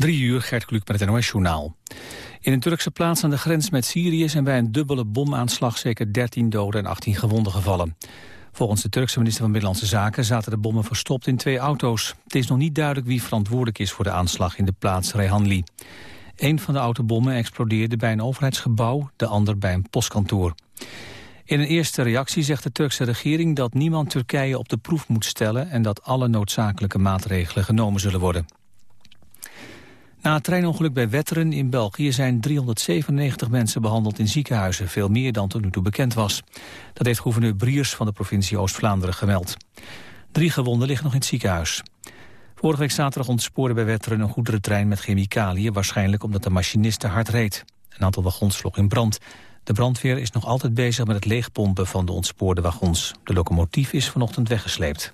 Drie uur, Gert Kluk met het NOS-journaal. In een Turkse plaats aan de grens met Syrië zijn bij een dubbele bomaanslag zeker 13 doden en 18 gewonden gevallen. Volgens de Turkse minister van Binnenlandse Zaken zaten de bommen verstopt in twee auto's. Het is nog niet duidelijk wie verantwoordelijk is voor de aanslag in de plaats Rehanli. Een van de autobommen explodeerde bij een overheidsgebouw, de ander bij een postkantoor. In een eerste reactie zegt de Turkse regering dat niemand Turkije op de proef moet stellen en dat alle noodzakelijke maatregelen genomen zullen worden. Na het treinongeluk bij Wetteren in België zijn 397 mensen behandeld in ziekenhuizen, veel meer dan tot nu toe bekend was. Dat heeft gouverneur Briers van de provincie Oost-Vlaanderen gemeld. Drie gewonden liggen nog in het ziekenhuis. Vorige week zaterdag ontspoorde bij Wetteren een goederentrein met chemicaliën, waarschijnlijk omdat de machinist te hard reed. Een aantal wagons vlog in brand. De brandweer is nog altijd bezig met het leegpompen van de ontspoorde wagons. De locomotief is vanochtend weggesleept.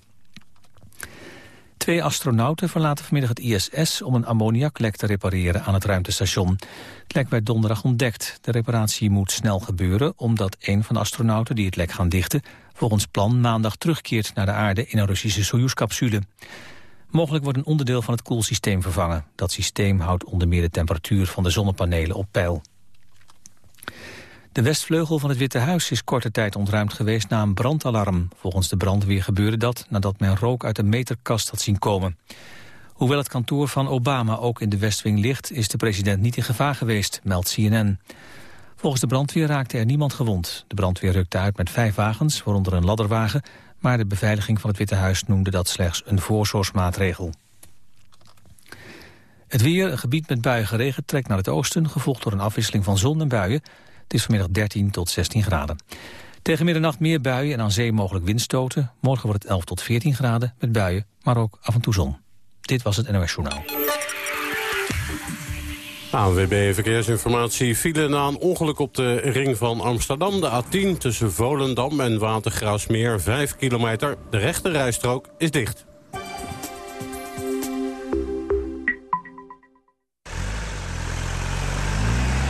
Twee astronauten verlaten vanmiddag het ISS om een ammoniaklek te repareren aan het ruimtestation. Het lek werd donderdag ontdekt. De reparatie moet snel gebeuren omdat een van de astronauten die het lek gaan dichten volgens plan maandag terugkeert naar de aarde in een Russische Soyuz-capsule. Mogelijk wordt een onderdeel van het koelsysteem vervangen. Dat systeem houdt onder meer de temperatuur van de zonnepanelen op peil. De westvleugel van het Witte Huis is korte tijd ontruimd geweest na een brandalarm. Volgens de brandweer gebeurde dat nadat men rook uit een meterkast had zien komen. Hoewel het kantoor van Obama ook in de Westwing ligt... is de president niet in gevaar geweest, meldt CNN. Volgens de brandweer raakte er niemand gewond. De brandweer rukte uit met vijf wagens, waaronder een ladderwagen... maar de beveiliging van het Witte Huis noemde dat slechts een voorzorgsmaatregel. Het weer, een gebied met buien geregend, trekt naar het oosten... gevolgd door een afwisseling van zon en buien... Het is vanmiddag 13 tot 16 graden. Tegen middernacht meer buien en aan zee mogelijk windstoten. Morgen wordt het 11 tot 14 graden met buien, maar ook af en toe zon. Dit was het NOS Journaal. ANWB Verkeersinformatie file na een ongeluk op de ring van Amsterdam. De A10 tussen Volendam en Watergraafsmeer, 5 kilometer. De rechte rijstrook is dicht.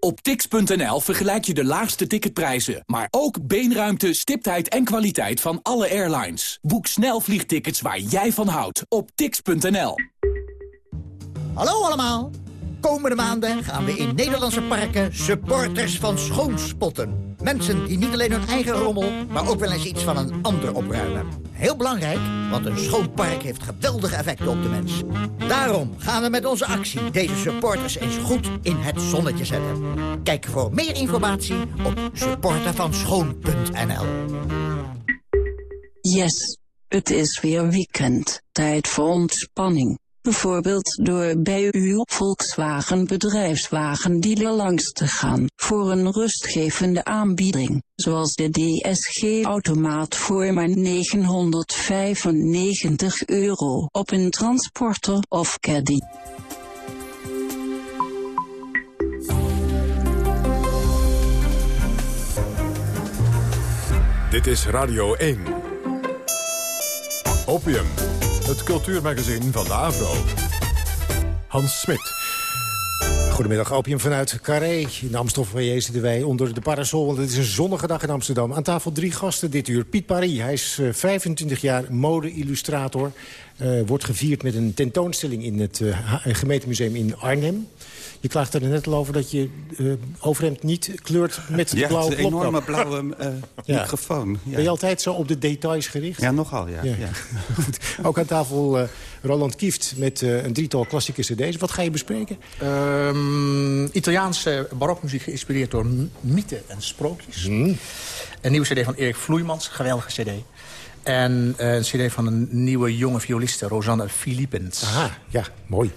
Op tix.nl vergelijk je de laagste ticketprijzen, maar ook beenruimte, stiptheid en kwaliteit van alle airlines. Boek snel vliegtickets waar jij van houdt op tix.nl. Hallo allemaal! Komende maanden gaan we in Nederlandse parken supporters van schoonspotten. Mensen die niet alleen hun eigen rommel, maar ook wel eens iets van een ander opruimen. Heel belangrijk, want een schoon park heeft geweldige effecten op de mens. Daarom gaan we met onze actie deze supporters eens goed in het zonnetje zetten. Kijk voor meer informatie op supportervanschoon.nl Yes, het is weer weekend. Tijd voor ontspanning. Bijvoorbeeld door bij uw Volkswagen bedrijfswagen dealer langs te gaan voor een rustgevende aanbieding, zoals de DSG-automaat voor maar 995 euro op een transporter of caddy. Dit is Radio 1. Opium het cultuurmagazin van de AVRO. Hans Smit. Goedemiddag, opium vanuit Carré. In de Amstelfoyer zitten wij onder de parasol, want het is een zonnige dag in Amsterdam. Aan tafel drie gasten dit uur. Piet Paris, hij is 25 eh, jaar mode-illustrator. Uh, wordt gevierd met een tentoonstelling in het uh, gemeentemuseum in Arnhem. Je klaagt er net al over dat je uh, overhemd niet kleurt met de ja, blauwe Ja, een enorme blauwe uh, ja. microfoon. Ja. Ben je altijd zo op de details gericht? Ja, nogal, ja. ja. Goed. Ook aan tafel uh, Roland Kieft met een drietal klassieke cd's. Wat ga je bespreken? Um, Italiaanse barokmuziek geïnspireerd door mythen en sprookjes. Hmm. Een nieuwe cd van Erik Vloeimans, geweldige cd. En een cd van een nieuwe jonge violiste, Rosanne Philippens. Aha, ja, mooi.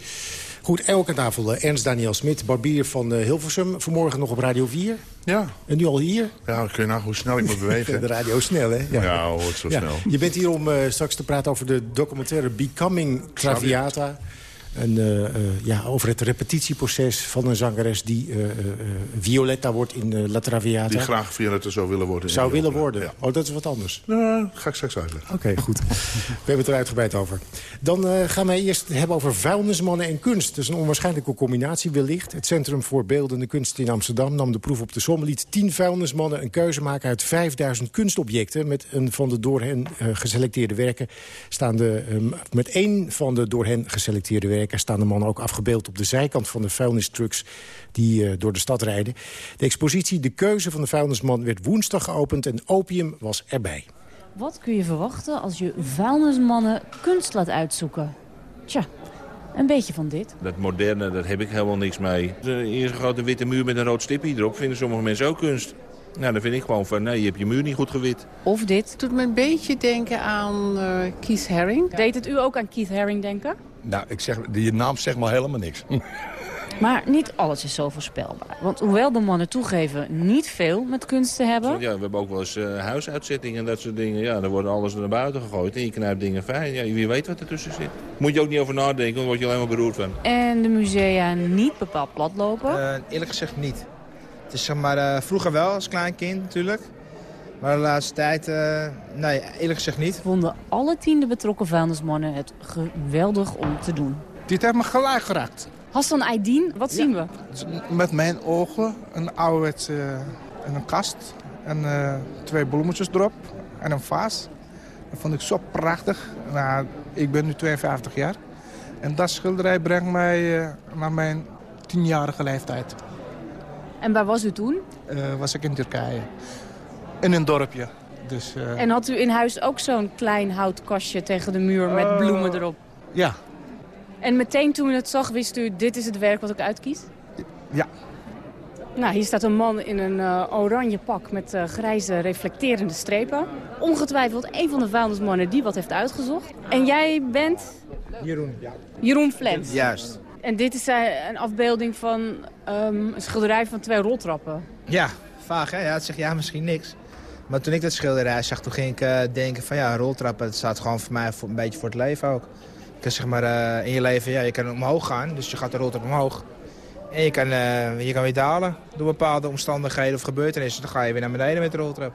Goed, ook aan tafel Ernst Daniel Smit, barbier van Hilversum. Vanmorgen nog op Radio 4. Ja. En nu al hier? Ja, kun je nou hoe snel ik moet bewegen. de radio snel, hè? Ja, ja hoort zo ja. snel. Je bent hier om uh, straks te praten over de documentaire Becoming Traviata. Uh, uh, ja, over het repetitieproces van een zangeres... die uh, Violetta wordt in La Traviata. Die graag Violetta zou willen worden. Zou willen worden? Ja. Oh, dat is wat anders. Nou, ga ik straks uitleggen. Oké, okay, goed. We hebben het er uitgebreid over. Dan gaan wij eerst hebben over vuilnismannen en kunst. Dat is een onwaarschijnlijke combinatie wellicht. Het Centrum voor Beeldende Kunst in Amsterdam nam de proef op de som. Liet tien vuilnismannen een keuze maken uit 5000 kunstobjecten. Met een van de door hen geselecteerde werken staan de, um, met één van de door hen geselecteerde werken staan de mannen ook afgebeeld op de zijkant van de vuilnistrucks die uh, door de stad rijden. De expositie De Keuze van de Vuilnisman werd woensdag geopend en opium was erbij. Wat kun je verwachten als je vuilnismannen kunst laat uitzoeken? Tja, een beetje van dit. Dat moderne, daar heb ik helemaal niks mee. De eerste grote witte muur met een rood stipje erop vinden sommige mensen ook kunst. Nou, dan vind ik gewoon van, nee, je hebt je muur niet goed gewit. Of dit. Het doet me een beetje denken aan uh, Keith Haring. Deed het u ook aan Keith Haring denken? Nou, ik zeg, die naam zegt maar helemaal niks. Maar niet alles is zo voorspelbaar. Want hoewel de mannen toegeven niet veel met kunst te hebben... Ja, we hebben ook wel eens uh, huisuitzettingen en dat soort dingen. Ja, dan wordt alles naar buiten gegooid en je knijpt dingen fijn. Ja, wie weet wat er tussen zit. Moet je ook niet over nadenken, dan word je alleen maar beroerd van. En de musea niet bepaald platlopen? Uh, eerlijk gezegd niet. Het is zeg maar, uh, vroeger wel als klein kind natuurlijk. Maar de laatste tijd, uh, nee, eerlijk gezegd niet. Vonden alle tien de betrokken vuilnismannen het geweldig om te doen. Dit heeft me gelijk geraakt. Hassan Aydin, wat zien we? Met mijn ogen een ouderwetse uh, een kast en uh, twee bloemetjes erop en een vaas. Dat vond ik zo prachtig. Nou, ik ben nu 52 jaar. En dat schilderij brengt mij uh, naar mijn tienjarige leeftijd. En waar was u toen? was ik in Turkije. In een dorpje. Dus, uh... En had u in huis ook zo'n klein houtkastje tegen de muur met bloemen erop? Ja. En meteen toen u het zag, wist u, dit is het werk wat ik uitkies? Ja. Nou, hier staat een man in een uh, oranje pak met uh, grijze reflecterende strepen. Ongetwijfeld een van de vuilnismannen die wat heeft uitgezocht. En jij bent? Jeroen. Ja. Jeroen Flens. Juist. En dit is een afbeelding van um, een schilderij van twee roltrappen. Ja, vaag hè? Ja, het zegt ja misschien niks. Maar toen ik dat schilderij zag, toen ging ik uh, denken van ja, roltrappen, dat staat gewoon voor mij voor, een beetje voor het leven ook. Je kan zeg maar uh, in je leven, ja, je kan omhoog gaan, dus je gaat de roltrap omhoog. En je kan, uh, je kan weer dalen door bepaalde omstandigheden of gebeurtenissen. Dan ga je weer naar beneden met de roltrap.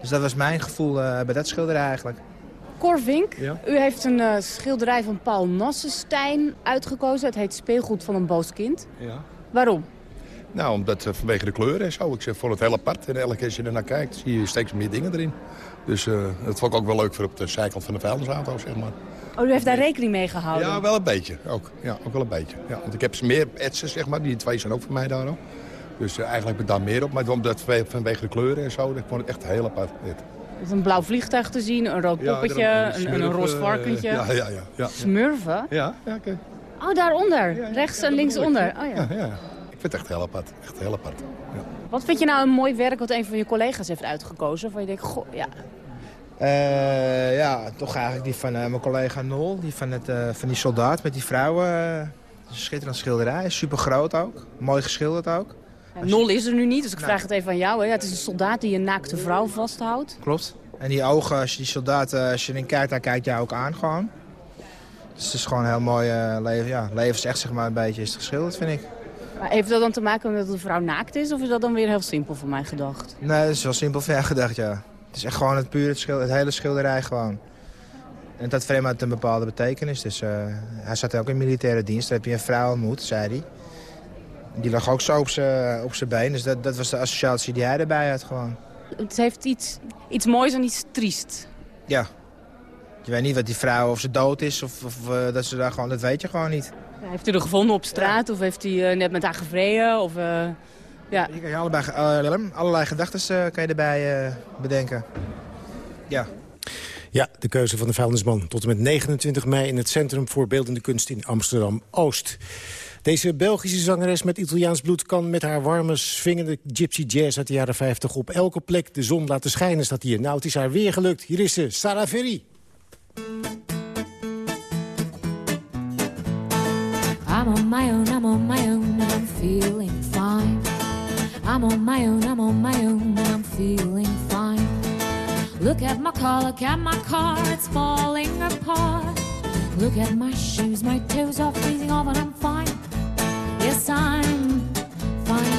Dus dat was mijn gevoel bij dat schilderij eigenlijk. Corvink, ja? u heeft een uh, schilderij van Paul Nassenstein uitgekozen. Het heet Speelgoed van een boos kind. Ja. Waarom? Nou, omdat uh, vanwege de kleuren en zo. Ik zeg, vond het heel apart. En elke keer als je er naar kijkt, zie je steeds meer dingen erin. Dus uh, dat vond ik ook wel leuk voor op de zijkant van de vuilnisauto, zeg maar. Oh, u heeft daar rekening mee gehouden? Ja, wel een beetje. Ook, ja, ook wel een beetje. Ja, want ik heb meer etsen, zeg maar. Die twee zijn ook voor mij daar ook. Dus uh, eigenlijk heb ik daar meer op. Maar omdat vanwege de kleuren en zo, ik vond het echt heel apart. Dit. Is een blauw vliegtuig te zien, een rood poppetje, ja, een, een, een roze varkentje. Ja, ja, ja. ja. Smurfen? Ja, ja oké. Okay. Oh, daaronder. Ja, Rechts en linksonder. Oh, ja. Ja, ja. Ik vind het echt heel apart. Echt heel apart. Ja. Wat vind je nou een mooi werk wat een van je collega's heeft uitgekozen? Waar je denkt, goh, ja... Uh, ja, toch eigenlijk die van uh, mijn collega Nol. Die van, het, uh, van die soldaat met die vrouwen. Uh, schitterend schilderij. Super groot ook. Mooi geschilderd ook. Nol is er nu niet, dus ik nou. vraag het even aan jou. Hè. Het is een soldaat die een naakte vrouw vasthoudt. Klopt. En die ogen, als je die soldaat, als je erin kijkt, dan kijkt jou ook aan gewoon. Dus het is gewoon een heel mooi leven. Ja, leven is echt zeg maar een beetje is geschilderd, vind ik. Maar heeft dat dan te maken met dat de vrouw naakt is? Of is dat dan weer heel simpel voor mij gedacht? Nee, dat is wel simpel voor jou gedacht, ja. Het is echt gewoon het puur het, hele schilderij gewoon. En dat vreemd had een bepaalde betekenis. Dus uh, hij zat ook in militaire dienst. Daar heb je een vrouw ontmoet, zei hij. Die lag ook zo op zijn been. Dus dat, dat was de associatie die hij erbij had gewoon. Het heeft iets, iets moois en iets triest. Ja. Je weet niet wat die vrouw, of ze dood is of, of uh, dat ze daar gewoon, dat weet je gewoon niet. Ja, heeft u er gevonden op straat ja. of heeft hij uh, net met haar gevreden? Of, uh, ja. Je kan je allebei, allerlei gedachten kan je erbij bedenken. Ja. Ja, de keuze van de vuilnisman tot en met 29 mei in het Centrum voor Beeldende Kunst in Amsterdam-Oost. Deze Belgische zangeres met Italiaans bloed kan met haar warme, swingende gypsy jazz uit de jaren 50 op elke plek de zon laten schijnen, staat hier. Nou, het is haar weer gelukt. Hier is ze, Sarah Ferry. I'm on my own, I'm on my own, and I'm feeling fine. I'm on my own, I'm on my own, and I'm feeling fine. Look at my car, look at my car, it's falling apart. Look at my shoes, my toes are freezing off, and I'm fine. Yes, I'm fine.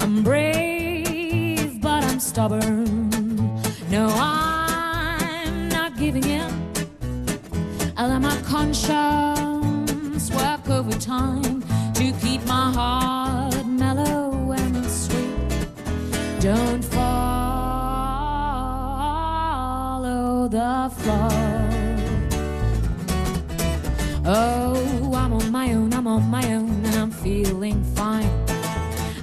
I'm brave, but I'm stubborn. Let my conscience work overtime to keep my heart mellow and sweet. Don't follow the flow. Oh, I'm on my own, I'm on my own, and I'm feeling fine.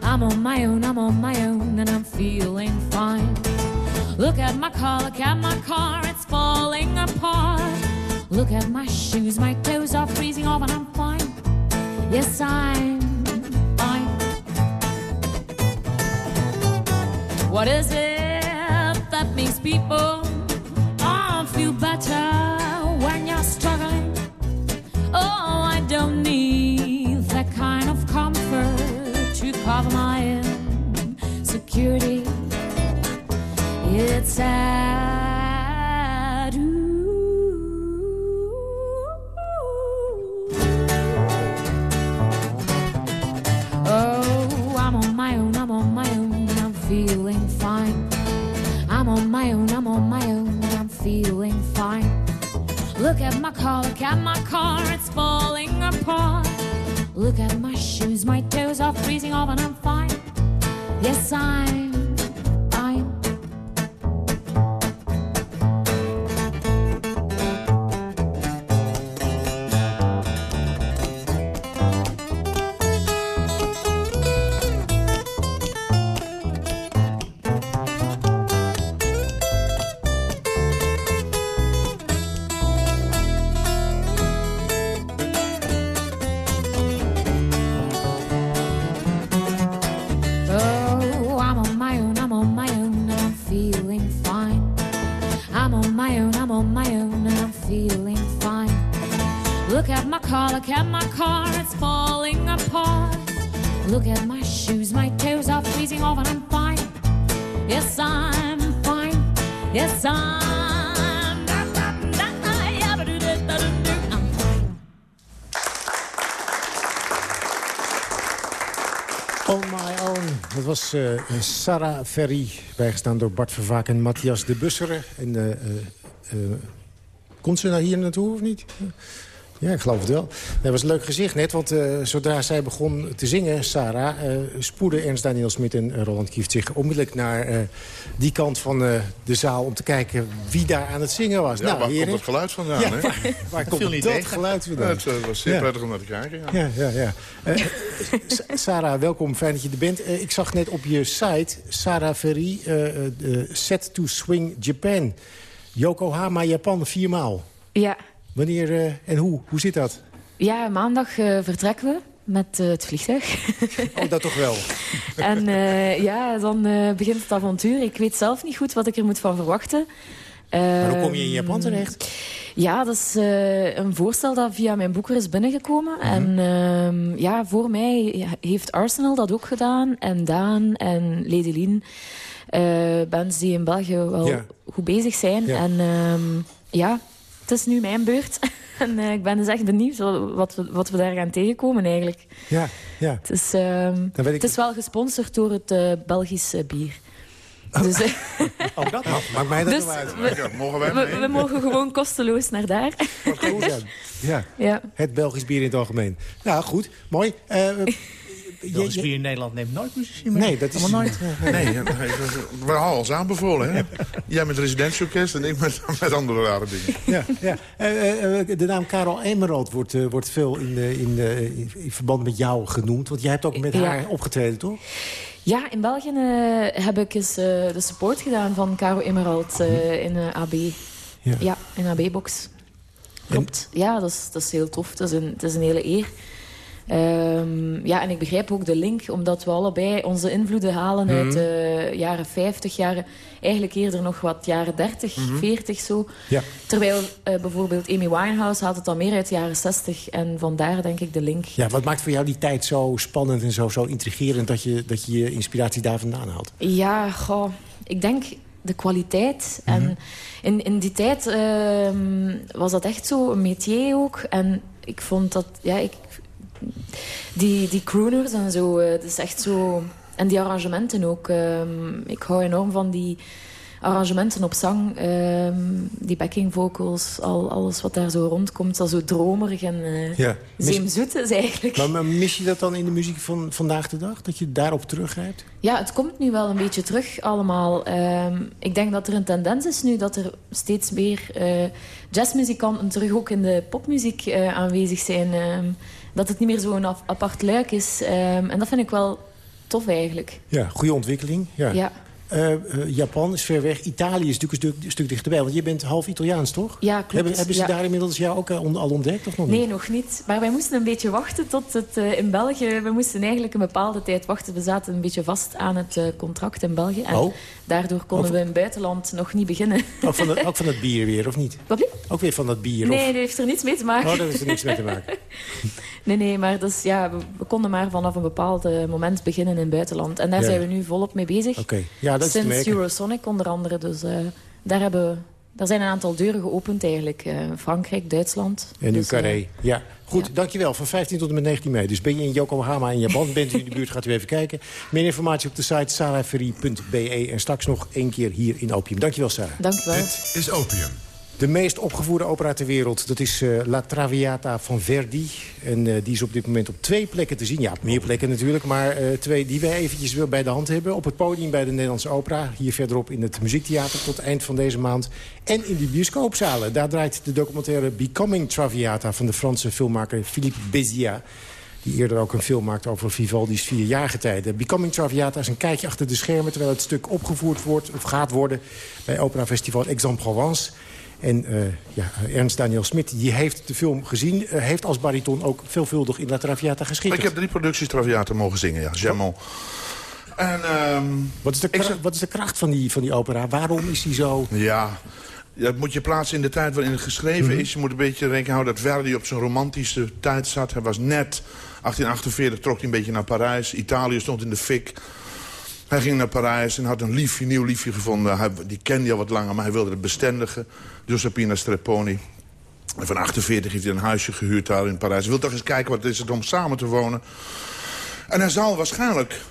I'm on my own, I'm on my own, and I'm feeling fine. Look at my car, look at my car, it's falling apart. Look at my shoes, my toes are freezing off, and I'm fine. Yes, I'm fine. What is it that makes people all feel better when you're struggling? Oh, I don't need that kind of comfort to cover my insecurity. It's sad. Feeling fine. I'm on my own, I'm on my own, I'm feeling fine. Look at my car, look at my car, it's falling apart. Look at my shoes, my toes are freezing off, and I'm fine. Yes, I'm eh, Sarah Ferry, bijgestaan door Bart Vervaak en Matthias de Busseren. En, komt ze nou hier naartoe of niet? Ja, ik geloof het wel. Dat was een leuk gezicht net, want eh, zodra zij begon te zingen, Sarah... eh spoedde Ernst Daniel Smit en Roland Kieft zich onmiddellijk naar eh, die kant van eh, de zaal... om te kijken wie daar aan het zingen was. Ja, nou, waar heren, komt het geluid vandaan, Ja, hè? waar, waar komt dat tegen. geluid vandaan? Ja, het was zeer Ja. prettig om naar te kijken, ja. Ja, ja. Eh, Sarah, welkom. Fijn dat je er bent. Ik zag net op je site, Sarah Ferry, de Set to Swing Japan. Yokohama, Japan, viermaal. Ja, Wanneer eh, en hoe? Hoe zit dat? ja maandag eh, vertrekken we met eh, het vliegtuig. Oh, dat toch wel. en ja, dan begint het avontuur. Ik weet zelf niet goed wat ik er moet van verwachten. Maar hoe kom je in Ehm, Japan terecht? Ja, dat is een voorstel dat via mijn boeker is binnengekomen. Mhm. En ehm, ja, voor mij heeft Arsenal dat ook gedaan. En Daan en Lady Lien. eh, bands die in België wel Ja. goed bezig zijn. Ja. En ehm, ja, het is nu mijn beurt. en eh, ik ben dus echt benieuwd wat we, wat we daar gaan tegenkomen eigenlijk. Ja, ja. Het is, ehm, ik het is wel gesponsord door het eh, Belgische bier. Dus, eh, Oh, dat mag. Maakt mij dat dus uit. we, Ja, mogen wij we, mogen gewoon kosteloos naar daar. Wat goed dan. Ja. Ja. Het Belgisch bier in het algemeen. Nou, goed. Mooi. Eh, je- bier in Nederland neemt nooit muziek mee. Nee, dat is... Allemaal nooit. Nee, ja, nee, we hadden ons aanbevolen, hè? Jij met residentieorkest en ik met, met andere rare dingen. Ja, ja. Eh, eh, eh, de naam Karel Emerald wordt, eh, wordt veel in, eh, in, eh, in, verband met jou genoemd. Want jij hebt ook met Ja. haar opgetreden, toch? Ja, in België eh, heb ik eens eh, de support gedaan van Caro Emerald eh, in eh, AB. Ja. Ja, in AB-box. Klopt. Ja, dat is, dat is heel tof. Het is een, het is een hele eer. Ehm, ja, en ik begrijp ook de link, omdat we allebei onze invloeden halen uit Mhm. de jaren 50, jaren, eigenlijk eerder nog wat jaren 30, Mhm. 40 zo. Ja. Terwijl eh, bijvoorbeeld Amy Winehouse had het dan meer uit de jaren 60 en vandaar denk ik de link. Ja, wat maakt voor jou die tijd zo spannend en zo, zo intrigerend... dat je, dat je je inspiratie daar vandaan haalt? Ja, goh, ik denk de kwaliteit. En in, in die tijd ehm, was dat echt zo, een métier ook. En ik vond dat, ja, ik, die, die crooners en zo, eh, het is echt zo... En die arrangementen ook. ehm, ik hou enorm van die arrangementen op zang. ehm, die backing vocals, al, alles wat daar zo rondkomt. Dat zo dromerig en eh Ja. Zeemzoet is eigenlijk. Maar, maar mis je dat dan in de muziek van vandaag de dag? Dat je daarop teruggrijpt? Ja, het komt nu wel een beetje terug allemaal. Ehm, ik denk dat er een tendens is nu dat er steeds meer eh, jazzmuzikanten terug ook in de popmuziek eh, aanwezig zijn. Dat het niet meer zo'n apart luik is. Ehm, en dat vind ik wel tof eigenlijk. Ja, goede ontwikkeling. Ja. Ja. Eh, eh, Japan is ver weg. Italië is natuurlijk een stuk, een stuk dichterbij. Want je bent half Italiaans, toch? Ja, klopt. Hebben, hebben ze Ja. daar inmiddels jou ook eh, al ontdekt? Of nog niet? Nee, nog niet. Maar wij moesten een beetje wachten tot het in België... We moesten eigenlijk een bepaalde tijd wachten. We zaten een beetje vast aan het contract in België. En Oh. daardoor konden we in het buitenland nog niet beginnen. Ook, van ook van dat bier weer, of niet? Wat? Ook weer van dat bier? Nee, of... dat heeft er niets mee te maken. Oh, daar heeft er niks mee te maken. Nee, nee, maar dus, ja, we, we konden maar vanaf een bepaald moment beginnen in het buitenland. En daar Ja. zijn we nu volop mee bezig. Oké, ja, dat Sinds. Eurosonic onder andere. Dus eh, daar, hebben daar zijn een aantal deuren geopend eigenlijk. Eh, Frankrijk, Duitsland. En nu Dus, eh. Ja, goed, dankjewel. Van 15 tot en met 19 mei. Dus ben je in Yokohama in Japan, bent u in de buurt, gaat u even kijken. Meer informatie op de site saraferie.be. En straks nog één keer hier in Opium. Dankjewel, Sarah. Dankjewel. Dit is Opium. De meest opgevoerde opera ter wereld, dat is eh, La Traviata van Verdi. En eh, die is op dit moment op twee plekken te zien. Ja, meer plekken natuurlijk, maar eh, twee die wij eventjes wel bij de hand hebben. Op het podium bij de Nederlandse Opera, hier verderop in het Muziektheater tot eind van deze maand. En in de bioscoopzalen. Daar draait de documentaire Becoming Traviata van de Franse filmmaker Philippe Béziat. Die eerder ook een film maakte over Vivaldi's vierjarige tijden. Becoming Traviata is een kijkje achter de schermen... terwijl het stuk opgevoerd wordt of gaat worden... bij Opera Festival Aix-en-Provence. En eh, ja, Ernst Daniel Smit die heeft de film gezien. eh, heeft als bariton ook veelvuldig in La Traviata geschikt. Ik heb drie producties Traviata mogen zingen, ja. Jamon. En, ehm, wat, is de kracht, wat is de kracht van die, van die opera? Waarom is die zo... Ja, dat moet je plaatsen in de tijd waarin het geschreven Mhm. is. Je moet een beetje rekening houden dat Verdi op zijn romantische tijd zat. Hij was net, 1848 trok hij een beetje naar Parijs. Italië stond in de fik. Hij ging naar Parijs en had een liefje, nieuw liefje gevonden. Hij, die kende hij al wat langer, maar hij wilde het bestendigen. Giuseppina Strepponi. En van 48 heeft hij een huisje gehuurd daar in Parijs. Hij wil toch eens kijken wat het is om samen te wonen. En hij zal waarschijnlijk,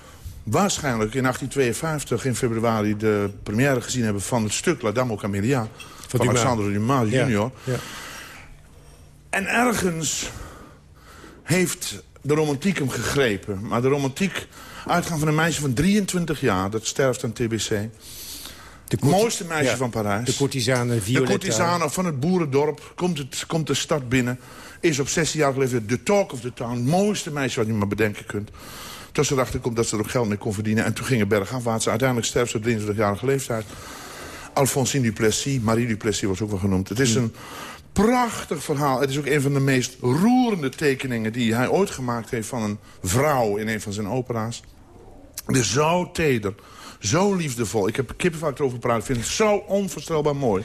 waarschijnlijk in 1852 in februari... de première gezien hebben van het stuk La Dame aux Camélias. Van, Dumas. Alexandre Dumas Ja, junior. ja. En ergens heeft de romantiek hem gegrepen. Maar de romantiek, uitgaan van een meisje van 23 jaar... dat sterft aan TBC. Het mooiste meisje ja, van Parijs. De courtisane De Violetta. courtisane van het boerendorp komt, het, komt de stad binnen. Is op 16 jaar geleden de talk of the town. Het mooiste meisje wat je maar bedenken kunt. Tot ze erachter komt dat ze er ook geld mee kon verdienen. En toen ging het bergafwaarts. Uiteindelijk sterft ze op 23-jarige leeftijd. Alphonsine Duplessis, Marie Duplessis was ook wel genoemd. Het is een prachtig verhaal. Het is ook een van de meest roerende tekeningen... die hij ooit gemaakt heeft van een vrouw in een van zijn opera's. Is zo teder, zo liefdevol. Ik heb kippenvaak erover gepraat. Ik vind het zo onvoorstelbaar mooi.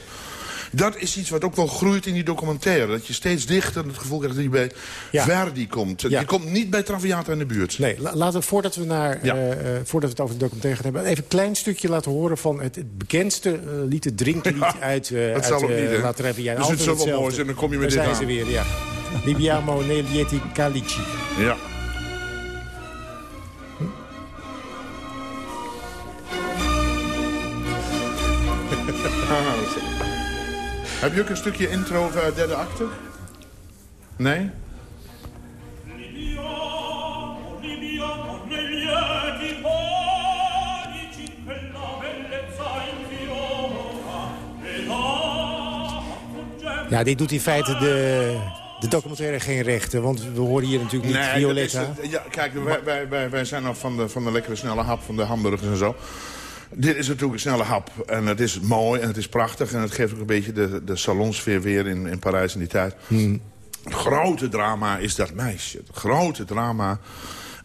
Dat is iets wat ook wel groeit in die documentaire. Dat je steeds dichter het gevoel krijgt dat je bij Verdi komt. Je komt niet bij Traviata in de buurt. Nee, la- laten we voordat we, naar, Ja. eh, eh, voordat we het over de documentaire gaan hebben... even een klein stukje laten horen van het, het bekendste eh, lied, het drinklied uit, eh dat uit zal ook niet? La Traviata. Dus het zal wel mooi zijn, dan kom je met Daar dit zijn aan. ze weer, ja. Libiamo Nelieti Calici. Ja. Heb je ook een stukje intro of eh, derde acte? Nee? Ja, dit doet in feite de, de documentaire geen rechten. Want we horen hier natuurlijk niet Violetta. is het. ja, kijk, wij, wij, wij, wij zijn nog van de, van de lekkere snelle hap, van de hamburgers en zo. Dit is natuurlijk een snelle hap. En het is mooi en het is prachtig. En het geeft ook een beetje de, de salonsfeer weer in, in Parijs in die tijd. Het grote drama is dat meisje. Het grote drama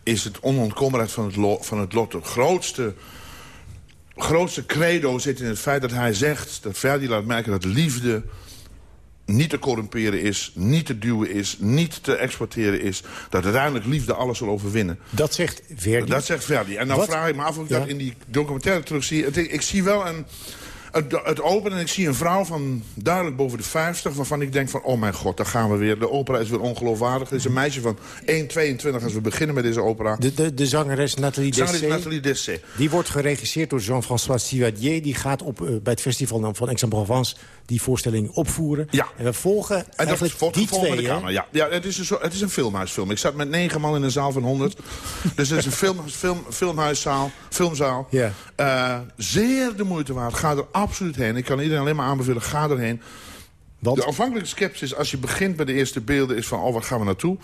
is het onontkombaarheid van het, lo- van het lot. Het grootste, grootste credo zit in het feit dat hij zegt... dat Verdi laat merken dat liefde niet te corrumperen is, niet te duwen is, niet te exporteren is. Dat uiteindelijk liefde alles zal overwinnen. Dat zegt Verdi. Dat zegt Verdi. En dan Wat? vraag ik me af of ik Ja. dat in die documentaire terug zie. Het- Ik zie wel een... Het, het openen en ik zie een vrouw van duidelijk boven de 50... waarvan ik denk van, oh mijn god, daar gaan we weer. De opera is weer ongeloofwaardig. Het is een meisje van 1,22 als we beginnen met deze opera. De, de, de zangeres Nathalie Dessay. Die wordt geregisseerd door Jean-François Sivadier. Die gaat op, eh, bij het festival van Aix-en-Provence die voorstelling opvoeren. Ja. En we volgen En dat eigenlijk wordt die twee, de camera. Ja, ja het, is een, zo- het is een filmhuisfilm. Ik zat met negen man in een zaal van 100. dus het is een film, film, filmhuiszaal, filmzaal. Ja. Eh, zeer de moeite waard. Ga er absoluut heen. Ik kan iedereen alleen maar aanbevelen, ga erheen. De aanvankelijke sceptisch als je begint bij de eerste beelden... is van, oh, waar gaan we naartoe?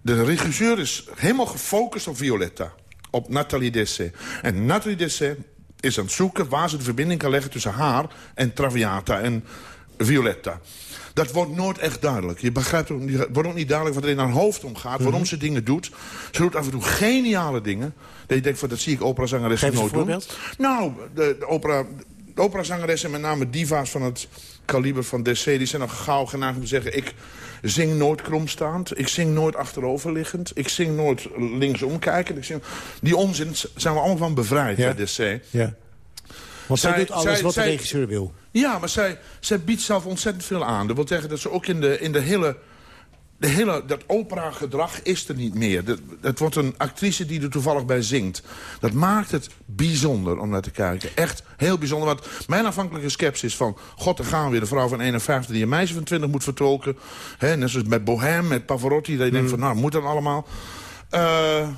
De regisseur is helemaal gefocust op Violetta. Op Nathalie Dessay. En Nathalie Dessay is aan het zoeken waar ze de verbinding kan leggen... tussen haar en Traviata en Violetta. Dat wordt nooit echt duidelijk. Je begrijpt ook, het wordt ook niet duidelijk wat er in haar hoofd omgaat. Waarom ze dingen doet. Ze doet af en toe geniale dingen. Dat je denkt, van, dat zie ik operazangeressen nooit doen. voorbeeld. Nou, de, de opera... De operazangeressen, met name diva's van het kaliber van Dessay... die zijn nog gauw geneigd om te zeggen... ik zing nooit kromstaand, ik zing nooit achteroverliggend... ik zing nooit linksom kijken. Ik zing... Die onzin zijn we allemaal van bevrijd Ja. bij Dessay. Ja. Want zij, Zij- doet alles zij- wat zij- de regisseur wil. Ja, maar zij, zij biedt zelf ontzettend veel aan. Dat wil zeggen dat ze ook in de, in de hele... De hele, dat opera-gedrag is er niet meer. Dat- Het wordt een actrice die er toevallig bij zingt. Dat maakt het bijzonder om naar te kijken. Echt heel bijzonder. Want mijn afhankelijke sceptisch van... God, daar gaan we weer. De vrouw van 51 die een meisje van 20 moet vertolken. Hè, net zoals met Bohème, met Pavarotti. Dat je denkt van, nou, moet dat allemaal? Eh,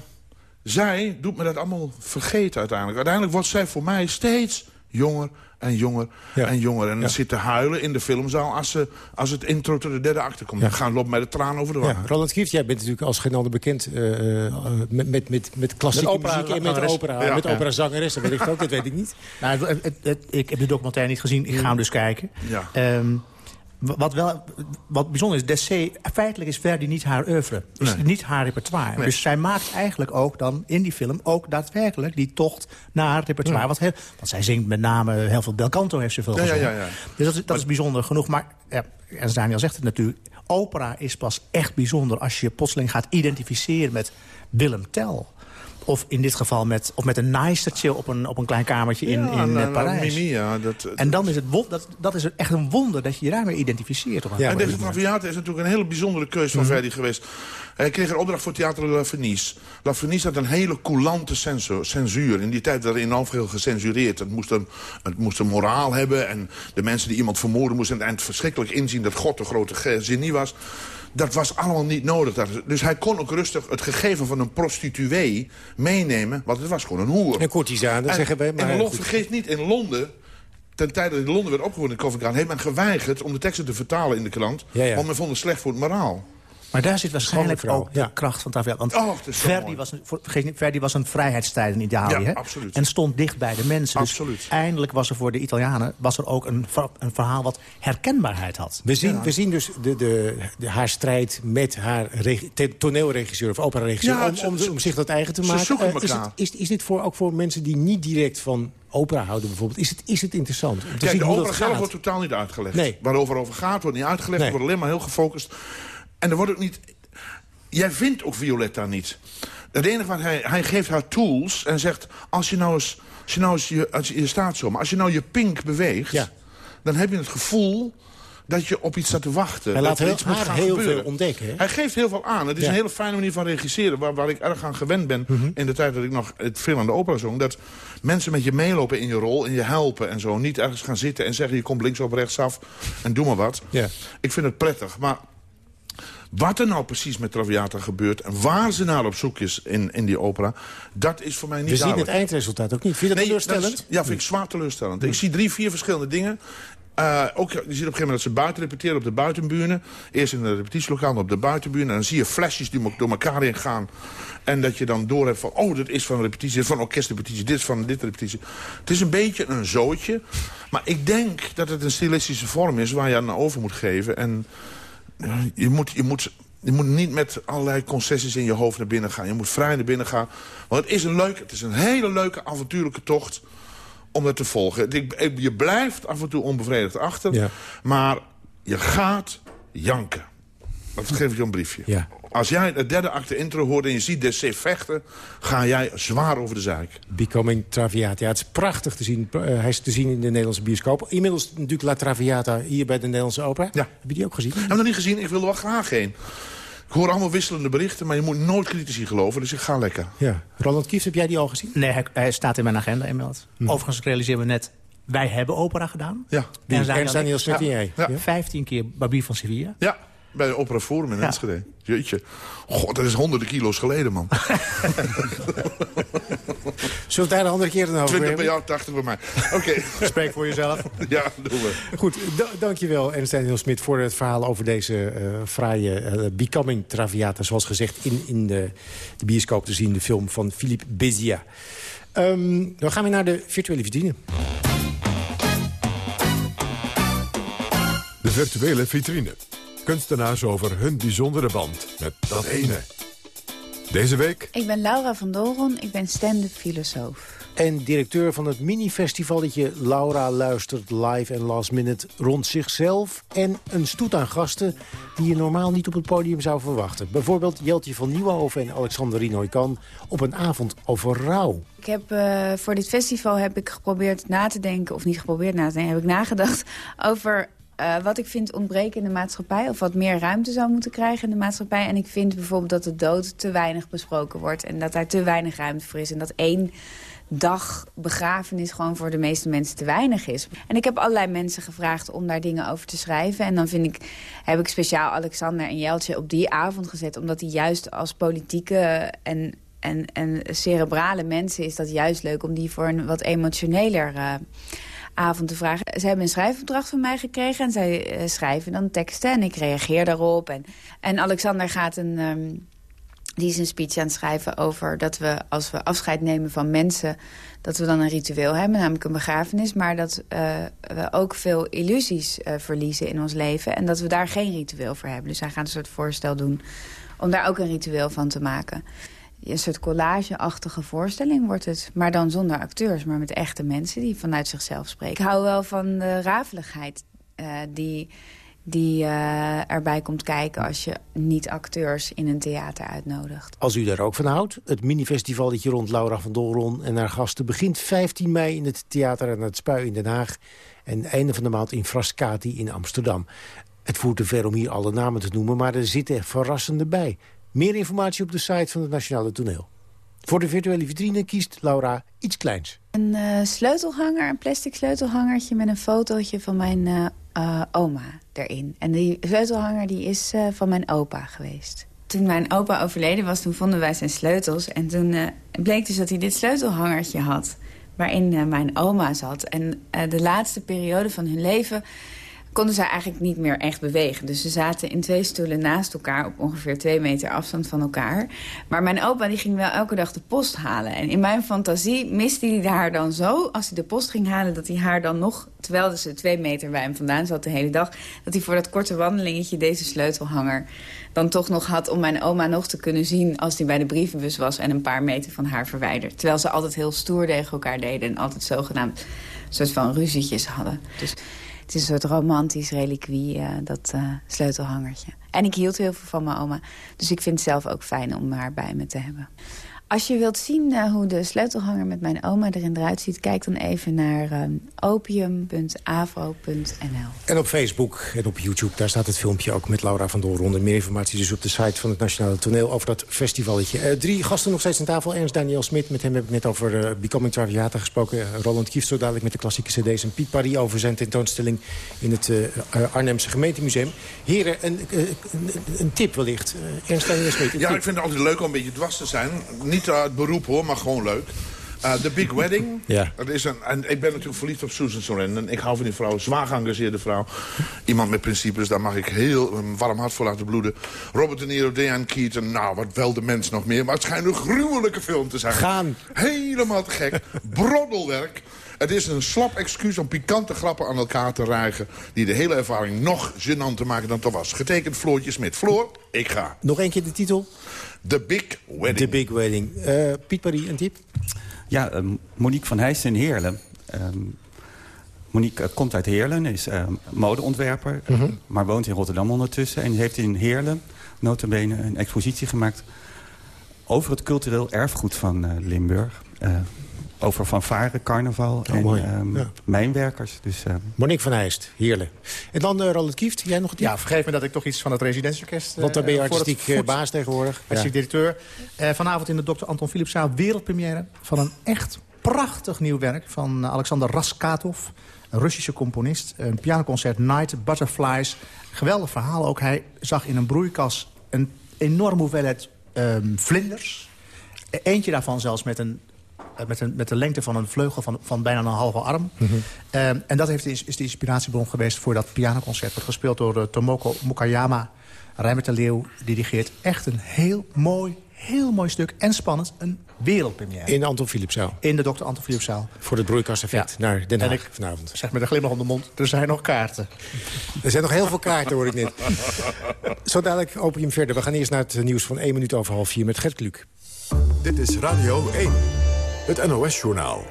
zij doet me dat allemaal vergeten uiteindelijk. Uiteindelijk wordt zij voor mij steeds jonger en jonger en jonger. En dan zit te huilen in de filmzaal als, ze, als het intro tot de derde acte komt. Dan gaan loopt mij de traan over de Ja, wangen. Roland Kieft, jij bent natuurlijk als geen ander bekend eh, eh, met, met, met, met klassieke Met opera- muziek en met zangeres. opera, Ja. met Ja. operazangeres. Dat weet ik ook, dat weet ik niet. Nou, het, het- het- ik heb de documentaire niet gezien. Ik ga hem dus kijken. Ja. Ehm, wat, wel, wat bijzonder is, Dessay, feitelijk is Verdi niet haar oeuvre. Is Nee. niet haar repertoire. Nee. Dus zij maakt eigenlijk ook dan in die film... ook daadwerkelijk die tocht naar haar repertoire. Ja. Wat heel, want zij zingt met name heel veel Bel Canto heeft ze veel Ja, ja, gezongen. ja, ja. Dus dat is, dat is bijzonder genoeg. Maar, ja, en Daniel zegt het natuurlijk... opera is pas echt bijzonder als je je plotseling gaat identificeren met Willem Tell... Of in dit geval met, of met een naaistertje op een, op een klein kamertje in, Ja, in nou, eh, nou, Parijs. Mimi, ja, dat, En dan is het dat, dat is echt een wonder dat je je daarmee identificeert. Op een en bepaalde deze. Traviata is natuurlijk een hele bijzondere keuze van Mhm. Verdi geweest. Hij kreeg een opdracht voor Theater La Fenice. La Fenice had een hele coulante censu- censuur. In die tijd werd er enorm veel gecensureerd. Het moest, een, het moest een moraal hebben. En de mensen die iemand vermoorden moesten aan het eind verschrikkelijk inzien... dat God de grote ge- genie was. Dat was allemaal niet nodig. Dus hij kon ook rustig het gegeven van een prostituee meenemen. Want het was gewoon een hoer. Een courtisane, En- zeggen wij. Maar en goed. vergeet niet, in Londen... Ten tijde dat in Londen werd opgevoerd in Covent Garden... heeft men geweigerd om de teksten te vertalen in de krant. Ja, ja. Want men vond het slecht voor het moraal. Maar daar zit waarschijnlijk ook de kracht van Tavel. Want Oh, Verdi, was een, vergeet niet, Verdi was een vrijheidstijder in Italië. Ja, hè? absoluut. En stond dicht bij de mensen. Absoluut. Dus eindelijk was er voor de Italianen was er ook een, een verhaal wat herkenbaarheid had. We zien, Ja. we zien dus de, de, de, haar strijd met haar toneelregisseur of operaregisseur... Ja, om, om, om zich dat eigen te ze maken. zoeken Eh, is, het, is, is dit voor, ook voor mensen die niet direct van opera houden bijvoorbeeld... is het, is het interessant om te Kijk, zien de opera zelf wordt totaal niet uitgelegd. Nee. Waarover over gaat, wordt niet uitgelegd. Nee. wordt alleen maar heel gefocust. En er wordt ook niet... Jij vindt ook Violetta niet. Het enige wat hij... Hij geeft haar tools en zegt... Als je nou eens... Als je, nou eens je, als je, je staat zo, maar als je nou je pink beweegt... dan heb je het gevoel dat je op iets staat te wachten. Hij laat heel- iets haar heel gebeuren. veel ontdekken, hè? Hij geeft heel veel aan. Het is Ja. een hele fijne manier van regisseren... waar, waar ik erg aan gewend ben Mhm. in de tijd dat ik nog het veel aan de opera zong. Dat mensen met je meelopen in je rol en je helpen en zo. Niet ergens gaan zitten en zeggen je komt links of rechtsaf en doe maar wat. Ja. Ik vind het prettig, maar... Wat er nou precies met Traviata gebeurt... en waar ze naar op zoek is in, in die opera... dat is voor mij niet We zien het eindresultaat ook niet. Vind je dat Nee, dat teleurstellend? is- ja, vind ik zwaar teleurstellend. Ik zie drie, vier verschillende dingen. Eh, ook, je ziet op een gegeven moment dat ze buiten repeteren op de buitenburen. Eerst in de repetitielokaal, dan op de buitenburen. En dan zie je flesjes die door elkaar heen gaan. En dat je dan door hebt van... oh, dit is van een repetitie, dit is van een orkestrepetitie... dit is van dit repetitie. Het is een beetje een zootje. Maar ik denk dat het een stilistische vorm is... waar je aan over moet geven. En je moet... Je moet je moet niet met allerlei concessies in je hoofd naar binnen gaan. Je moet vrij naar binnen gaan. Want het is een, leuk, het is een hele leuke avontuurlijke tocht om dat te volgen. Je blijft af en toe onbevredigd achter. Ja. Maar je gaat janken. Dat geef ik je een briefje. Ja. Als jij de derde acte intro hoort en je ziet DC vechten... ga jij zwaar over de zaak. Becoming Traviata. Ja, het is prachtig te zien. Uh, hij is te zien in de Nederlandse bioscoop. Inmiddels natuurlijk La Traviata hier bij de Nederlandse opera. Ja. Heb je die ook gezien? Ik heb nog niet gezien. Ik wil er wel graag heen. Ik hoor allemaal wisselende berichten, maar je moet nooit critici geloven. Dus ik ga lekker. Ja. Roland Kieft, heb jij die al gezien? Nee, hij, hij staat in mijn agenda inmiddels. Hm. Overigens realiseren we net... Wij hebben opera gedaan. Ja. Ernst Daniel Smit en jij. Ja. 15 keer Babie van Sevilla. Ja. Bij de Opera Forum in ja. Enschede. Jeetje. God, dat is honderden kilo's geleden, man. Zullen we daar een andere keer dan over 20 bij jou, 80 bij mij. Oké. Spreek voor jezelf. ja, doen we. Goed, dankjewel Ernst Daniel Smit voor het verhaal over deze uh, fraaie uh, Becoming Traviata. Zoals gezegd in, in de, de bioscoop te zien, de film van Philippe Bézia. Um, dan gaan we naar de virtuele vitrine. De virtuele vitrine. Kunstenaars over hun bijzondere band met dat ene. Deze week... Ik ben Laura van Doron, ik ben stand-up filosoof. En directeur van het mini-festivalletje Laura luistert live en last minute rond zichzelf... en een stoet aan gasten die je normaal niet op het podium zou verwachten. Bijvoorbeeld Jeltje van Nieuwenhoven en Alexander Rinoy Kan op een avond over rouw. Ik heb, uh, voor dit festival heb ik geprobeerd na te denken, of niet geprobeerd na te denken... heb ik nagedacht over uh, wat ik vind ontbreken in de maatschappij... of wat meer ruimte zou moeten krijgen in de maatschappij. En ik vind bijvoorbeeld dat de dood te weinig besproken wordt... en dat daar te weinig ruimte voor is. En dat één dag begrafenis gewoon voor de meeste mensen te weinig is. En ik heb allerlei mensen gevraagd om daar dingen over te schrijven. En dan vind ik, heb ik speciaal Alexander en Jeltje op die avond gezet... omdat die juist als politieke en, en, en cerebrale mensen is dat juist leuk... om die voor een wat emotioneler... Uh, avond te vragen. Ze hebben een schrijfopdracht van mij gekregen en zij uh, schrijven dan teksten en ik reageer daarop. En, en Alexander gaat een, um, die is een speech aan het schrijven over dat we als we afscheid nemen van mensen, dat we dan een ritueel hebben, namelijk een begrafenis, maar dat uh, we ook veel illusies uh, verliezen in ons leven en dat we daar geen ritueel voor hebben. Dus hij gaat een soort voorstel doen om daar ook een ritueel van te maken een soort collage-achtige voorstelling wordt het. Maar dan zonder acteurs, maar met echte mensen die vanuit zichzelf spreken. Ik hou wel van de rafeligheid uh, die, die uh, erbij komt kijken... als je niet acteurs in een theater uitnodigt. Als u daar ook van houdt, het minifestivalletje rond Laura van Dolron en haar gasten... begint 15 mei in het Theater aan het Spui in Den Haag... en einde van de maand in Frascati in Amsterdam. Het voert te ver om hier alle namen te noemen, maar er zitten verrassende bij... Meer informatie op de site van het Nationale Toneel. Voor de virtuele vitrine kiest Laura iets kleins. Een uh, sleutelhanger, een plastic sleutelhangertje met een fotootje van mijn uh, uh, oma erin. En die sleutelhanger die is van mijn opa geweest. Toen mijn opa overleden was, toen vonden wij zijn sleutels. En toen bleek dus dat hij dit sleutelhangertje had waarin mijn oma zat. En de laatste periode van hun leven konden zij eigenlijk niet meer echt bewegen. Dus ze zaten in twee stoelen naast elkaar... op ongeveer twee meter afstand van elkaar. Maar mijn opa die ging wel elke dag de post halen. En in mijn fantasie miste hij haar dan zo... als hij de post ging halen, dat hij haar dan nog... terwijl ze twee meter bij hem vandaan zat de hele dag... dat hij voor dat korte wandelingetje deze sleutelhanger dan toch nog had... om mijn oma nog te kunnen zien als hij bij de brievenbus was... en een paar meter van haar verwijderd. Terwijl ze altijd heel stoer tegen elkaar deden... en altijd zogenaamd een soort van ruzietjes hadden. Dus het is een soort romantisch reliquie, uh, dat uh, sleutelhangertje. En ik hield heel veel van mijn oma. Dus ik vind het zelf ook fijn om haar bij me te hebben. Als je wilt zien uh, hoe de sleutelhanger met mijn oma erin eruit ziet... kijk dan even naar um, opium.avro.nl. En op Facebook en op YouTube, daar staat het filmpje ook met Laura van Doorronde. Meer informatie dus op de site van het Nationale Toneel over dat festivalletje. Uh, drie gasten nog steeds aan tafel. Ernst Daniel Smit, met hem heb ik net over uh, Becoming Traviata gesproken. Roland Kieft zo dadelijk met de klassieke cd's. En Piet Paris over zijn tentoonstelling in het Arnhemse gemeentemuseum. Heren, een, een, een tip wellicht. Ernst Daniel Smit, Ja, tip. ik vind het altijd leuk om een beetje dwars te zijn. Niet niet uit beroep hoor, maar gewoon leuk. Uh, The Big Wedding. Ja. Dat is een, en ik ben natuurlijk verliefd op Susan Sarandon. Ik hou van die vrouw, zwaar geëngageerde vrouw. Iemand met principes, daar mag ik heel een warm hart voor laten bloeden. Robert De Niro, Diane Keaton, nou, wat wel de mens nog meer. Maar het schijnt een gruwelijke film te zijn. Gaan. Helemaal te gek. Broddelwerk. Het is een slap excuus om pikante grappen aan elkaar te rijgen... die de hele ervaring nog gênanter maken dan het was. Getekend Floortje Smit. Floor, ik ga. Nog één keer de titel? The Big Wedding. The Big Wedding. Uh, Piet Paris, een tip? Ja, um, Monique van Heijsen in Heerlen. Um, Monique uh, komt uit Heerlen, is uh, modeontwerper... Mhm. maar woont in Rotterdam ondertussen. En heeft in Heerlen notabene een expositie gemaakt... over het cultureel erfgoed van uh, Limburg. Over fanfare, carnaval oh, en um, Ja. mijnwerkers. Dus, uh, Monique van Heijst, heerlijk. En dan uh, Roland Kieft, jij nog tip? Ja, vergeef me dat ik toch iets van het residentieorkest... Want daar ben je uh, het artistiek voet- baas tegenwoordig. Artistiek directeur. Eh, vanavond in de Dr. Anton Philipszaal wereldpremière... van een echt prachtig nieuw werk van eh, Alexander Raskatov. Een Russische componist. Een pianoconcert Night, Butterflies. Geweldig verhaal ook. Hij zag in een broeikas een enorme hoeveelheid ehm, vlinders. E- Eentje daarvan zelfs met een eh, met, een, met de lengte van een vleugel van, van bijna een halve arm. Ehm, en dat heeft, is, is de inspiratiebron geweest voor dat pianoconcert. Wordt gespeeld door eh, Tomoko Mukayama. Rijmer de Leeuw dirigeert. Echt een heel mooi, heel mooi stuk. En spannend, een wereldpremière. In de Anton Philipszaal. In de Dr. Anton Philipszaal. Voor het broeikaseffect naar Den En Haag ik vanavond. zeg met een glimlach om de mond, er zijn nog kaarten. Er zijn nog heel veel kaarten, hoor ik net. Zo dadelijk open je hem verder. We gaan eerst naar het nieuws van 1 minuut over half 4 met Gert Kluk. Dit is Radio 1, het NOS-journaal.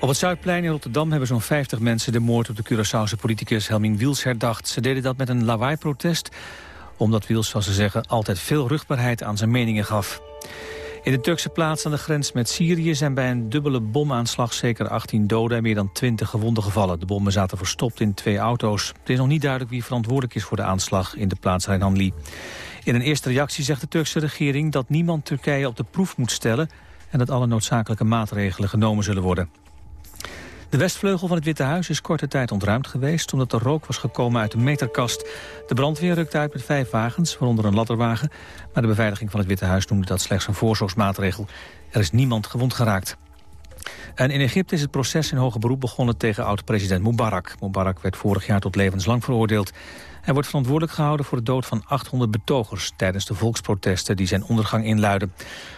Op het Zuidplein in Rotterdam hebben zo'n 50 mensen de moord op de Curaçaose politicus Helming Wiels herdacht. Ze deden dat met een lawaai-protest, omdat Wiels, zoals ze zeggen, altijd veel rugbaarheid aan zijn meningen gaf. In de Turkse plaats aan de grens met Syrië zijn bij een dubbele bomaanslag zeker 18 doden en meer dan 20 gewonden gevallen. De bommen zaten verstopt in twee auto's. Het is nog niet duidelijk wie verantwoordelijk is voor de aanslag in de plaats Rijnhanli. In een eerste reactie zegt de Turkse regering dat niemand Turkije op de proef moet stellen en dat alle noodzakelijke maatregelen genomen zullen worden. De westvleugel van het Witte Huis is korte tijd ontruimd geweest... omdat er rook was gekomen uit de meterkast. De brandweer rukte uit met vijf wagens, waaronder een ladderwagen. Maar de beveiliging van het Witte Huis noemde dat slechts een voorzorgsmaatregel. Er is niemand gewond geraakt. En in Egypte is het proces in hoger beroep begonnen tegen oud-president Mubarak. Mubarak werd vorig jaar tot levenslang veroordeeld. Hij wordt verantwoordelijk gehouden voor de dood van 800 betogers... tijdens de volksprotesten die zijn ondergang inluiden.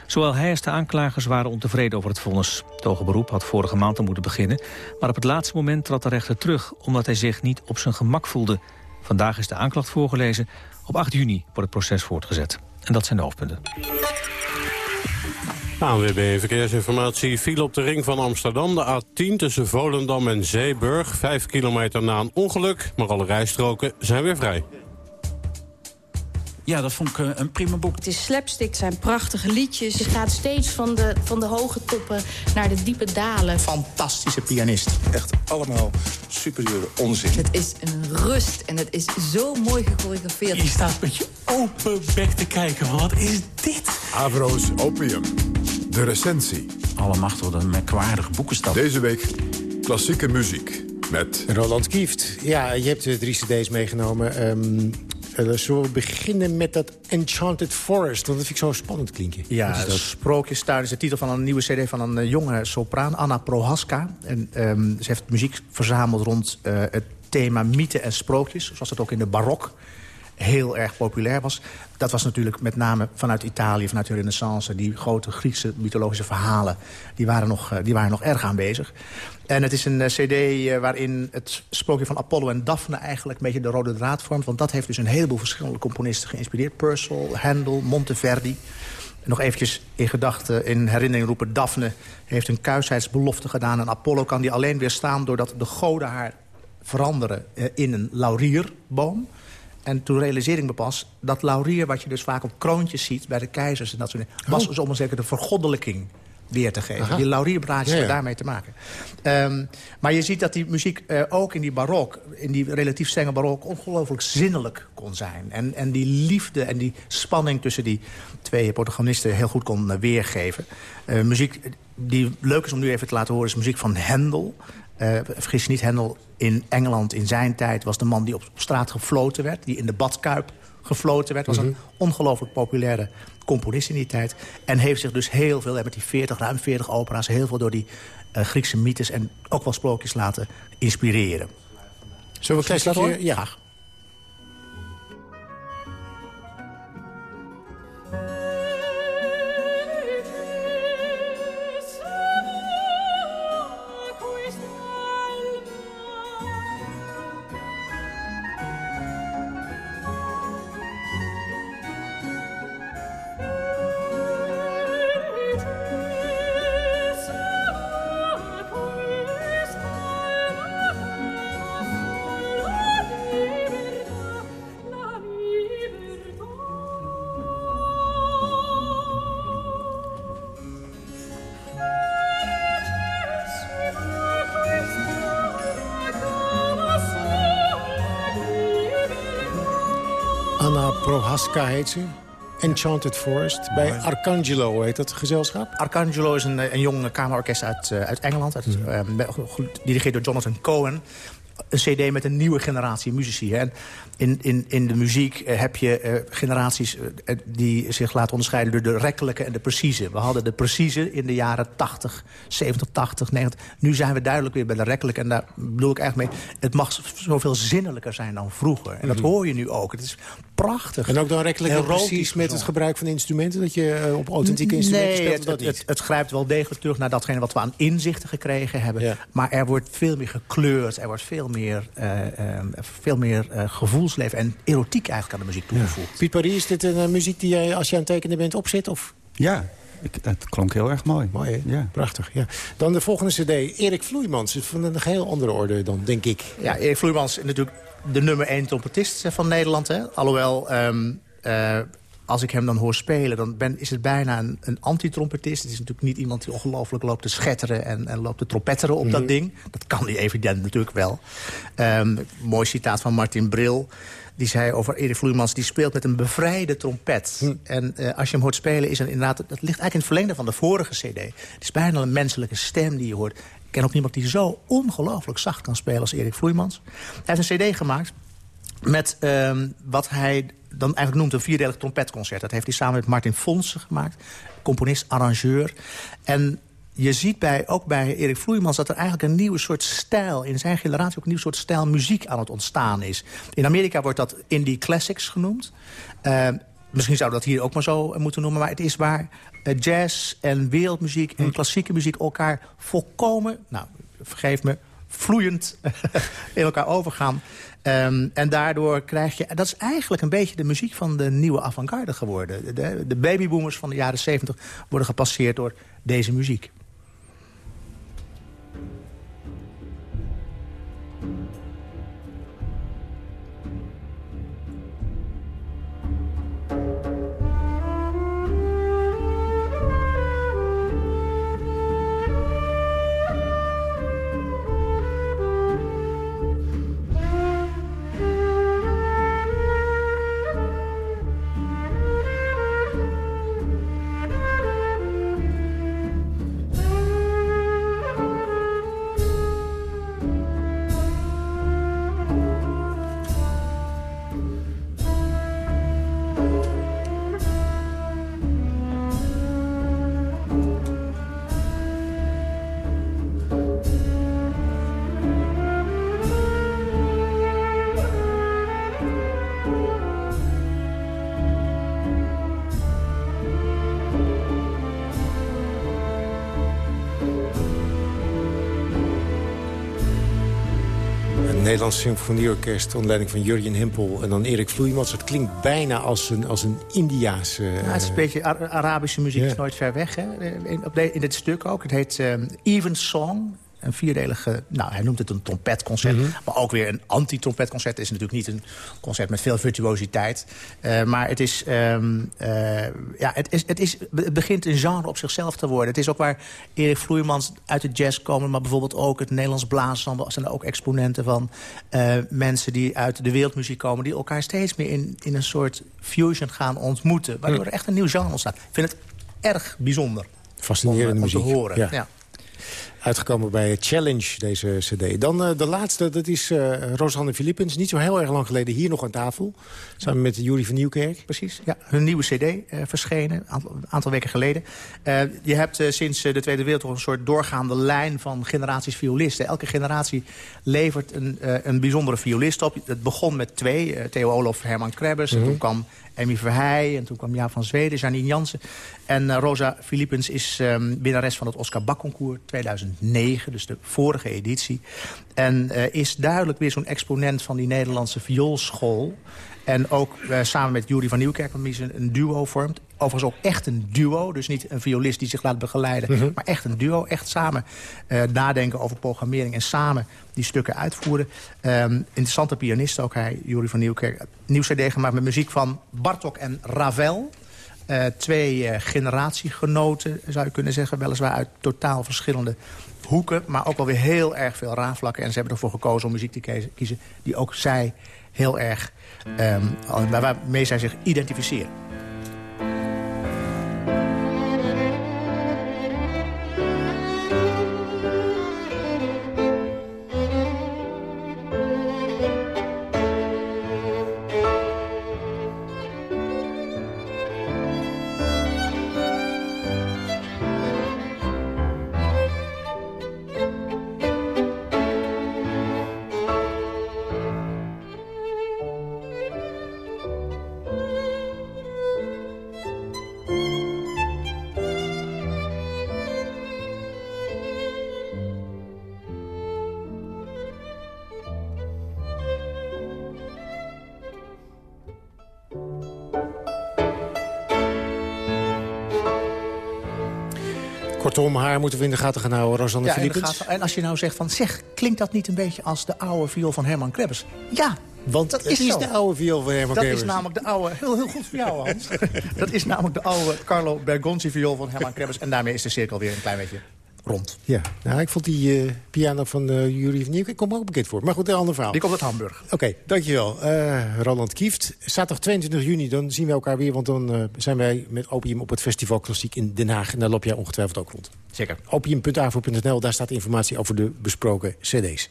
Zowel hij als de aanklagers waren ontevreden over het vonnis. Het hoger beroep had vorige maand al moeten beginnen... maar op het laatste moment trad de rechter terug... omdat hij zich niet op zijn gemak voelde. Vandaag is de aanklacht voorgelezen. Op 8 juni wordt het proces voortgezet. En dat zijn de hoofdpunten. ANWB Verkeersinformatie viel op de ring van Amsterdam. De A10 tussen Volendam en Zeeburg. Vijf kilometer na een ongeluk, maar alle rijstroken zijn weer vrij. Ja, dat vond ik eh, een prima boek. Het is slapstick, het zijn prachtige liedjes. Je gaat steeds van de, van de hoge toppen naar de diepe dalen. Fantastische pianist. Echt allemaal superieure onzin. Het is een rust en het is zo mooi gechoreografeerd. Je staat met je open bek te kijken. Wat is dit? Avro's Opium. De recensie. Allemachtig, wat een merkwaardige boekenstap. Deze week klassieke muziek met... Roland Kieft. Ja, je hebt de drie cd's meegenomen. Ehm uh, zullen we beginnen met dat Enchanted Forest? Want dat vind ik zo spannend klinken. Ja, is dat? Sprookjestuin is de titel van een nieuwe cd van een uh, jonge sopraan, Anna Prohaska. En um, ze heeft muziek verzameld rond uh, het thema mythe en sprookjes. Zoals dat ook in de barok heel erg populair was. Dat was natuurlijk met name vanuit Italië, vanuit de renaissance. Die grote Griekse mythologische verhalen, die waren nog, die waren nog erg aanwezig. En het is een uh, cd uh, waarin het sprookje van Apollo en Daphne... eigenlijk een beetje de rode draad vormt. Want dat heeft dus een heleboel verschillende componisten geïnspireerd. Purcell, Handel, Monteverdi. Nog eventjes in gedachten, in herinnering roepen... Daphne heeft een kuisheidsbelofte gedaan... en Apollo kan die alleen weerstaan doordat de goden haar veranderen... In een laurierboom. En toen realiseerde ik me pas dat laurier, wat je dus vaak op kroontjes ziet... bij de keizers en dat soort dingen... was dus om een zekere vergoddelijking weer te geven. Aha. Die laurierbraadjes ja, ja. hebben daarmee te maken. Um, maar je ziet dat die muziek uh, ook in die barok... in die relatief strenge barok ongelooflijk zinnelijk kon zijn. En, en die liefde en die spanning tussen die twee protagonisten... heel goed kon uh, weergeven. Uh, muziek die leuk is om nu even te laten horen... is muziek van Handel. Uh, vergis je niet, Handel in Engeland in zijn tijd... was de man die op straat gefloten werd. Die in de badkuip gefloten werd. was mm -hmm. een ongelooflijk populaire componist in die tijd. En heeft zich dus heel veel, met die 40, ruim 40 opera's... heel veel door die uh, Griekse mythes en ook wel sprookjes laten inspireren. Zullen we een klein stukje? Ja. Prohaska heet ze. Enchanted Forest. Bij Arcangelo heet dat gezelschap. Arcangelo is een, een jong kamerorkest uit, uh, uit Engeland. Uit, uh, gedirigeerd door Jonathan Cohen een cd met een nieuwe generatie muzici. Hè. En in, in, in de muziek uh, heb je uh, generaties uh, die zich laten onderscheiden... door de rekkelijke en de precieze. We hadden de precieze in de jaren 80, 70, 80, 90. Nu zijn we duidelijk weer bij de rekkelijke. En daar bedoel ik eigenlijk mee... het mag zoveel zinnelijker zijn dan vroeger. En dat mm -hmm. hoor je nu ook. Het is prachtig. En ook dan rekkelijk precies met het gebruik van instrumenten? Dat je op authentieke instrumenten nee, speelt? Het, het, het, het, grijpt wel degelijk terug naar datgene wat we aan inzichten gekregen hebben. Ja. Maar er wordt veel meer gekleurd. Er wordt veel meer, uh, uh, veel meer uh, gevoelsleven en erotiek eigenlijk aan de muziek toegevoegd. Ja. Piet Paris, is dit een muziek die jij als je aan het tekenen bent opzet? Of? Ja, ik, het klonk heel erg mooi. Mooi, hè? Ja. Prachtig, ja. Dan de volgende cd, Erik Vloeimans. Van een heel andere orde dan, denk ik. Ja, Erik Vloeimans is natuurlijk de nummer één trompetist van Nederland. Hè? Alhoewel... Um, uh, als ik hem dan hoor spelen, dan ben, is het bijna een, een anti-trompetist. Het is natuurlijk niet iemand die ongelooflijk loopt te schetteren... en, en loopt te trompetteren op mm -hmm. dat ding. Dat kan hij evident natuurlijk wel. Um, mooi citaat van Martin Bril. Die zei over Erik Vloeimans, die speelt met een bevrijde trompet. Hm. En uh, als je hem hoort spelen, is er inderdaad... dat ligt eigenlijk in het verlengde van de vorige cd. Het is bijna een menselijke stem die je hoort. Ik ken ook niemand die zo ongelooflijk zacht kan spelen als Erik Vloeimans. Hij heeft een cd gemaakt met um, wat hij dan eigenlijk noemt een vierdelig trompetconcert. Dat heeft hij samen met Martin Fonsen gemaakt. Componist, arrangeur. En je ziet bij, ook bij Erik Vloeimans dat er eigenlijk een nieuwe soort stijl... in zijn generatie ook een nieuw soort stijl muziek aan het ontstaan is. In Amerika wordt dat indie classics genoemd. Uh, misschien zouden we dat hier ook maar zo moeten noemen. Maar het is waar uh, jazz en wereldmuziek en klassieke muziek elkaar volkomen... nou, vergeef me, vloeiend in elkaar overgaan. Um, en daardoor krijg je... Dat is eigenlijk een beetje de muziek van de nieuwe avant-garde geworden. De, de babyboomers van de jaren 70 worden gepasseerd door deze muziek. Nederlands Symfonieorkest onder leiding van Jurjen Himpel en dan Erik Vloeimans. Het klinkt bijna als een, als een Indiaanse... Uh... Ja, het is een beetje Ar Arabische muziek, yeah. is nooit ver weg. Hè? In, op de, in dit stuk ook. Het heet um, Even Song. Een vierdelige, nou, hij noemt het een trompetconcert. Mm -hmm. Maar ook weer een anti-trompetconcert. Het is natuurlijk niet een concert met veel virtuositeit. Uh, maar het is, um, uh, ja, het, is, het, is, het begint een genre op zichzelf te worden. Het is ook waar Erik Vloeimans uit de jazz komen... maar bijvoorbeeld ook het Nederlands blaasensemble... zijn er ook exponenten van uh, mensen die uit de wereldmuziek komen... die elkaar steeds meer in, in een soort fusion gaan ontmoeten. Waardoor er echt een nieuw genre ontstaat. Ik vind het erg bijzonder. Fascinerende om, muziek. Om te horen. Ja. ja. Uitgekomen bij Challenge, deze cd. Dan uh, de laatste, dat is uh, Rosanne Philippens. Niet zo heel erg lang geleden hier nog aan tafel. Samen met Jury van Nieuwkerk. Precies, ja. Hun nieuwe cd uh, verschenen, een aantal, aantal, weken geleden. je hebt sinds de Tweede Wereldoorlog een soort doorgaande lijn van generaties violisten. Elke generatie levert een, een bijzondere violist op. Het begon met twee, Theo Olof, Herman Krebbers. Mm -hmm. En toen kwam Emmy Verheij en toen kwam Jaap van Zweden, Janine Jansen. En Rosa Philippens is um, winnares van het Oscar Bak-concours 2009, dus de vorige editie. En uh, is duidelijk weer zo'n exponent van die Nederlandse vioolschool. En ook uh, samen met Jury van Nieuwkerk, waarmee ze een duo vormt. Overigens ook echt een duo, dus niet een violist die zich laat begeleiden... -hmm. maar echt een duo, echt samen uh, nadenken over programmering... en samen die stukken uitvoeren. Um, interessante pianist ook hij, Jury van Nieuwkerk. Nieuw cd gemaakt met muziek van Bartok en Ravel... Twee generatiegenoten, zou je kunnen zeggen. Weliswaar uit totaal verschillende hoeken. Maar ook wel weer heel erg veel raafvlakken. En ze hebben ervoor gekozen om muziek te kiezen die ook zij heel erg... Um, waarmee zij zich identificeren. Moeten we in de gaten gaan houden, Rosanne ja, Philippens. En als je nou zegt van, zeg, klinkt dat niet een beetje als de oude viool van Herman Krebbers? Ja, want dat is, de oude viool van Herman Dat Krebbers. is namelijk de oude, heel, heel goed voor jou Hans. dat is namelijk de oude Carlo Bergonzi viool van Herman Krebbers. En daarmee is de cirkel weer een klein beetje rond. Ja, nou, ik vond die uh, piano van uh, Jury van Nieuwkerk komt me ook bekend voor. Maar goed, een ander verhaal. Die komt uit Hamburg. Oké, okay, dankjewel. Uh, Roland Kieft. Zaterdag 22 juni, dan zien we elkaar weer. Want dan zijn wij met Opium op het Festival Klassiek in Den Haag. En daar loop jij ongetwijfeld ook rond. Zeker. Opium.avo.nl, daar staat informatie over de besproken cd's.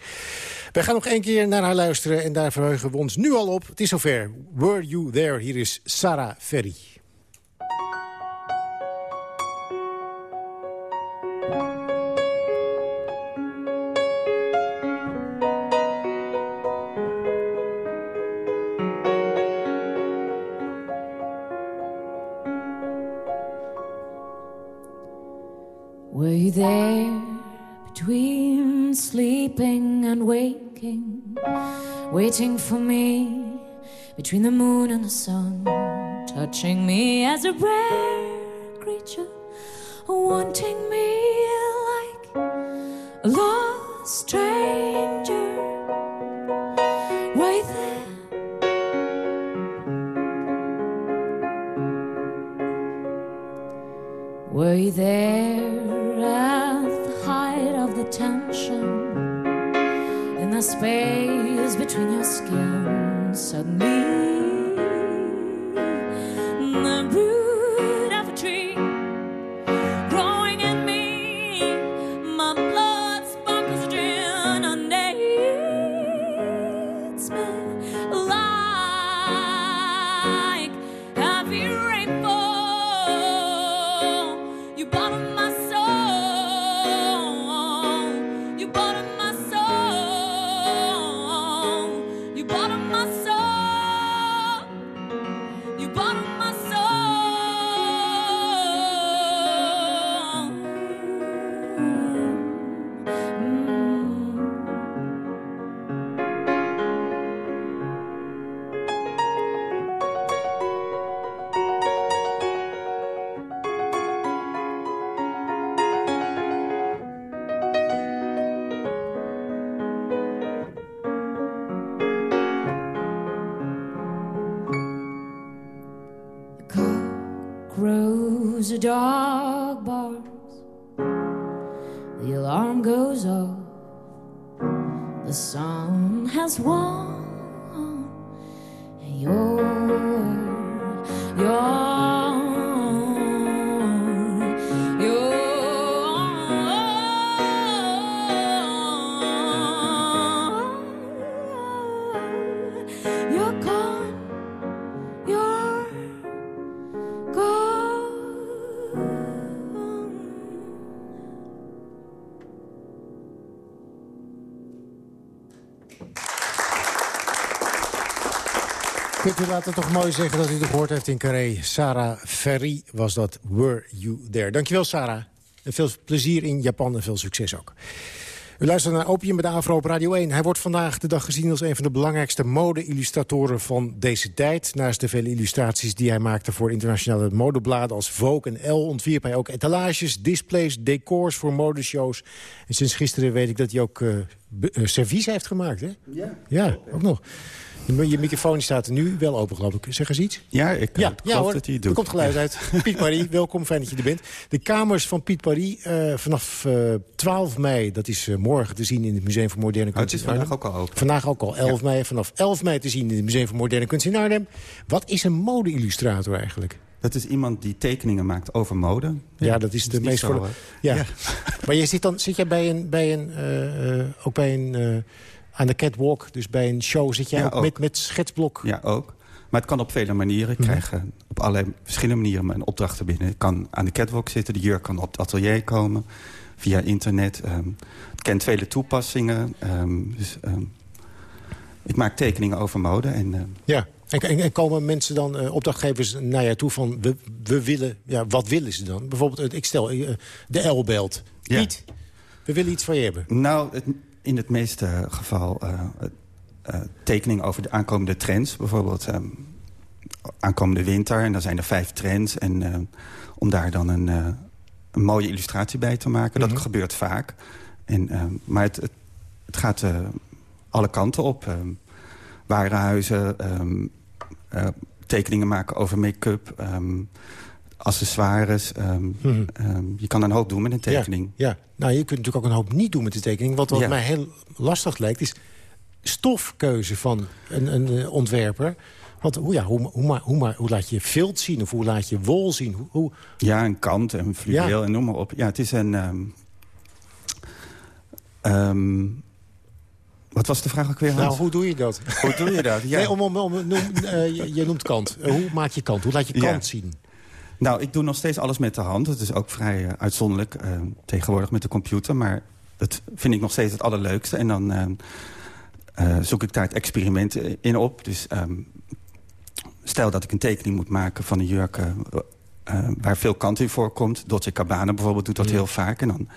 Wij gaan nog één keer naar haar luisteren. En daar verheugen we ons nu al op. Het is zover. Were You There? Hier is Sarah Ferry. Between the moon and the sun, touching me as a rare a dog Kunt u laten toch mooi zeggen dat u het gehoord heeft in Carré. Sarah Ferry was dat. Were You There? Dankjewel, Sarah. En veel plezier in Japan en veel succes ook. U luistert naar Opium bij de Afro op Radio 1. Hij wordt vandaag de dag gezien als een van de belangrijkste mode-illustratoren van deze tijd. Naast de vele illustraties die hij maakte voor internationale modebladen als Vogue en Elle... ontwierp hij ook etalages, displays, decors voor modeshows. En sinds gisteren weet ik dat hij ook uh, servies heeft gemaakt, hè? Ja. Ja, ook nog. Je microfoon staat nu wel open, geloof ik. Zeg eens iets. Ja, ik ja, uh, geloof hoor, dat hij doet. Er komt geluid uit. Piet Paris, welkom. Fijn dat je er bent. De kamers van Piet Paris uh, vanaf uh, 12 mei, dat is uh, morgen te zien in het Museum voor Moderne Kunst. Oh, het is vandaag ook al open. Vandaag ook al, 11 ja. mei. Vanaf 11 mei te zien in het Museum voor Moderne Kunst in Arnhem. Wat is een mode-illustrator eigenlijk? Dat is iemand die tekeningen maakt over mode. Ja, ja dat is de meest... Voor... Ja. ja. maar je zit, dan, zit jij bij een, bij een, uh, ook bij een uh, aan de catwalk, dus bij een show... zit jij ja, ook, ook, Met, met schetsblok? Ja, ook. Maar het kan op vele manieren. Ik krijg uh, op allerlei verschillende manieren mijn opdrachten binnen. Ik kan aan de catwalk zitten, de jurk kan op het atelier komen. Via internet. Um, het kent vele toepassingen. Um, dus, um, ik maak tekeningen over mode. En, ja. En, en, en, komen mensen dan, uh, opdrachtgevers, naar jou toe van... We, we willen, ja, wat willen ze dan? Bijvoorbeeld, ik stel, de L-belt. Ja. Niet, we willen iets van je hebben. Nou, het, in het meeste geval uh, tekeningen over de aankomende trends. Bijvoorbeeld um, aankomende winter. En dan zijn er vijf trends. En om daar dan een, een, mooie illustratie bij te maken. Dat mm -hmm. gebeurt vaak. En, maar het, het, het gaat alle kanten op. warenhuizen... Um, uh, tekeningen maken over make-up, accessoires. Um, Mhm. um, je kan een hoop doen met een tekening. Ja, ja, nou je kunt natuurlijk ook een hoop niet doen met de tekening. Wat, wat Ja. mij heel lastig lijkt is stofkeuze van een, een eh, ontwerper. Want hoe, ja, hoe, hoe, hoe, hoe laat je vilt zien of hoe laat je wol zien? Hoe. Ja, een kant en fluweel Ja. en noem maar op. Ja, het is een... ehm, ehm, wat was de vraag ook weer, Hans? Nou, hoe doe je dat? Hoe doe je dat? Ja. Nee, om, om, om, noem, eh, je, je noemt kant. Eh, hoe maak je kant? Hoe laat je Ja. kant zien? Nou, ik doe nog steeds alles met de hand. Het is ook vrij eh, uitzonderlijk eh, tegenwoordig met de computer. Maar dat vind ik nog steeds het allerleukste. En dan eh, zoek ik daar het experiment in op. Dus ehm, stel dat ik een tekening moet maken van een jurk... waar veel kant in voorkomt. Dolce Gabbana bijvoorbeeld doet dat Ja. heel vaak. En dan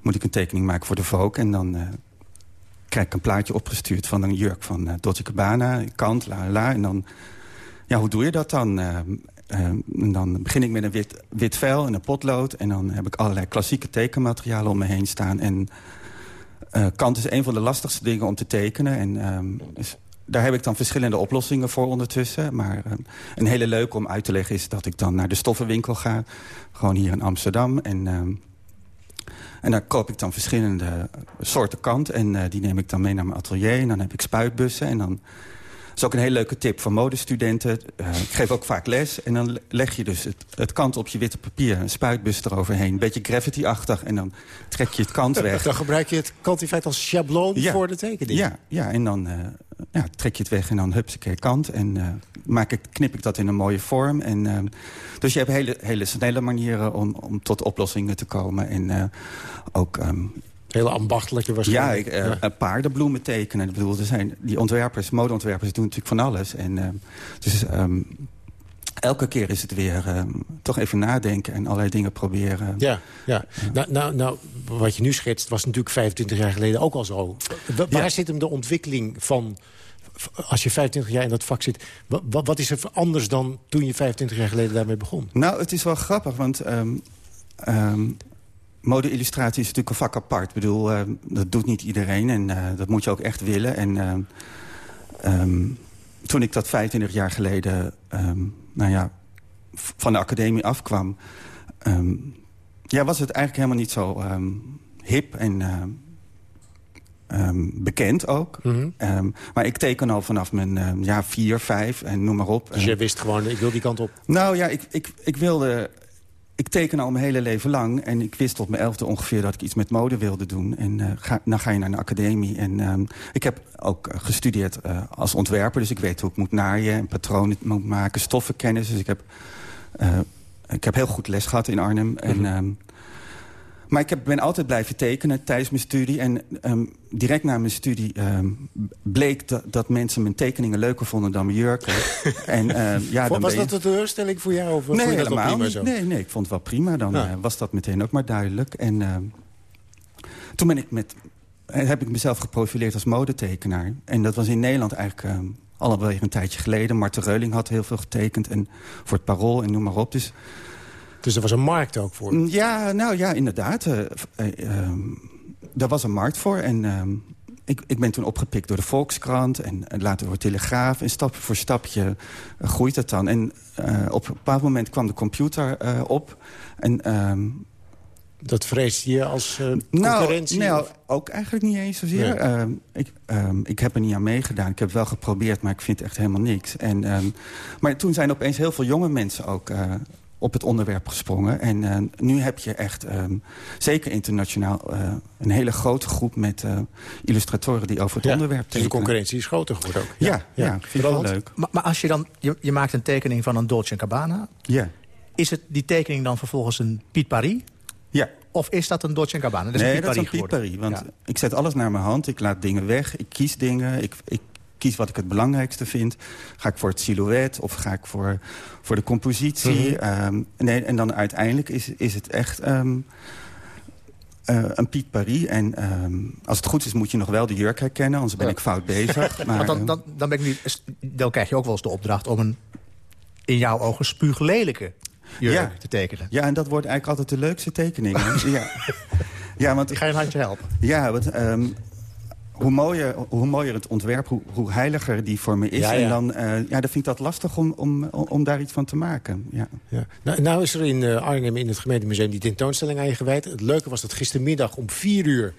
moet ik een tekening maken voor de Vogue. En dan krijg ik een plaatje opgestuurd van een jurk van Dolce Gabbana. Kant, la la. En dan, ja, hoe doe je dat dan? Eh, eh, en dan begin ik met een wit, wit vel en een potlood. En dan heb ik allerlei klassieke tekenmaterialen om me heen staan. En eh, kant is een van de lastigste dingen om te tekenen. En ehm, daar heb ik dan verschillende oplossingen voor ondertussen. Maar ehm, een hele leuke om uit te leggen is dat ik dan naar de stoffenwinkel ga. Gewoon hier in Amsterdam. En, ehm, en daar koop ik dan verschillende soorten kant. En eh, die neem ik dan mee naar mijn atelier. En dan heb ik spuitbussen. En dan is ook een hele leuke tip voor modestudenten. Eh, ik geef ook vaak les. En dan leg je dus het, het kant op je witte papier. Een spuitbus eroverheen. Een beetje graffiti-achtig. En dan trek je het kant weg. Dan gebruik je het kant in feite als schabloon Ja. voor de tekening. Ja, ja en dan eh, ja, trek je het weg en dan hupsakee kant. En eh, maak ik, knip ik dat in een mooie vorm. En, dus je hebt hele, hele snelle manieren om, om tot oplossingen te komen. En ook... ehm, Hele ambachtelijke ja, waarschijnlijk. ik, eh, Ja. paardenbloemen tekenen. Ik bedoel, er zijn, die ontwerpers, modeontwerpers doen natuurlijk van alles. En, eh, dus ehm, elke keer is het weer ehm, toch even nadenken en allerlei dingen proberen. Ja, ja. Nou, nou, nou, wat je nu schetst was natuurlijk 25 jaar geleden ook al zo. Wa- Waar Ja. zit hem de ontwikkeling van... Als je 25 jaar in dat vak zit, wa- wa- wat is er anders dan toen je 25 jaar geleden daarmee begon? Nou, het is wel grappig, want ehm, mode-illustratie is natuurlijk een vak apart. Ik bedoel, ehm, dat doet niet iedereen en eh, dat moet je ook echt willen. En ehm, ehm, toen ik dat 25 jaar geleden ehm, nou ja, van de academie afkwam... ehm, ja, was het eigenlijk helemaal niet zo hip en bekend ook. Mhm. Maar ik teken al vanaf mijn ja, vier, vijf en noem maar op. Dus jij wist gewoon, ik wil die kant op. Nou ja, ik, ik, ik wilde... Ik teken al mijn hele leven lang. En ik wist tot mijn elfde ongeveer dat ik iets met mode wilde doen. En eh, ga, dan ga je naar een academie. En ehm, ik heb ook eh, gestudeerd eh, als ontwerper. Dus ik weet hoe ik moet naaien en patronen moet maken. Stoffenkennis. Dus ik heb, ik heb heel goed les gehad in Arnhem. En, ehm, maar ik heb, ben altijd blijven tekenen tijdens mijn studie. En ehm, direct na mijn studie ehm, bleek dat, dat mensen mijn tekeningen leuker vonden dan mijn jurken. en, ehm, ja, dan was je- dat een teleurstelling voor jou? Of Nee, je dat wel helemaal prima niet. zo? Nee, nee, ik vond het wel prima. Dan Ja. eh, was dat meteen ook maar duidelijk. En ehm, toen ben ik met, eh, heb ik mezelf geprofileerd als modetekenaar. En dat was in Nederland eigenlijk ehm alweer een tijdje geleden. Marten Reuling had heel veel getekend. En voor het Parool en noem maar op. Dus Dus er was een markt ook voor. ja, nou ja, inderdaad. eh, eh, ehm, daar was een markt voor. En ehm, ik, ik ben toen opgepikt door de Volkskrant en, en later door Telegraaf. En stapje voor stapje eh, groeit het dan. En op een bepaald moment kwam de computer op. En, ehm, Dat vreesde je als nou, concurrentie? nou, ook eigenlijk niet eens zozeer. Nee. Ik, ik heb er niet aan meegedaan. Ik heb wel geprobeerd, maar ik vind echt helemaal niks. En, maar toen zijn opeens heel veel jonge mensen ook op het onderwerp gesprongen. En eh, nu heb je echt, ehm, zeker internationaal... eh, een hele grote groep met eh, illustratoren die over het Ja, onderwerp dus de tekenen. concurrentie is groter geworden ook. Ja, ja, vind ik wel leuk. Maar, maar als je dan, je, je maakt een tekening van een Dolce Gabbana. Ja. Is het die tekening dan vervolgens een Piet Paris? Ja. Of is dat een Dolce Gabbana? Dat is nee, een Piet dat is een Piet. Paris. Want ik zet alles naar mijn hand. Ik laat dingen weg. Ik kies dingen. Ik, ik kies wat ik het belangrijkste vind. Ga ik voor het silhouet of ga ik voor, voor de compositie? Mhm. Ehm, nee, en dan uiteindelijk is, is het echt... ehm, eh, een Piet Paris. En ehm, als het goed is moet je nog wel de jurk herkennen. Anders ben ik fout bezig. Maar, dan, dan, dan, ben ik nu, dan krijg je ook wel eens de opdracht om een in jouw ogen spuuglelijke jurk Ja. te tekenen. Ja, en dat wordt eigenlijk altijd de leukste tekening. ja. ja, want Ik ga je een handje helpen. Ja, want, hoe, mooier, hoe mooier het ontwerp, hoe, hoe heiliger die voor me is. Ja, ja. En dan, eh, ja, dan vind ik dat lastig om, om, om daar iets van te maken. Ja. Ja. Nou, nou is er in eh, Arnhem in het gemeentemuseum die tentoonstelling aan je gewijd. Het leuke was dat gistermiddag om vier uur...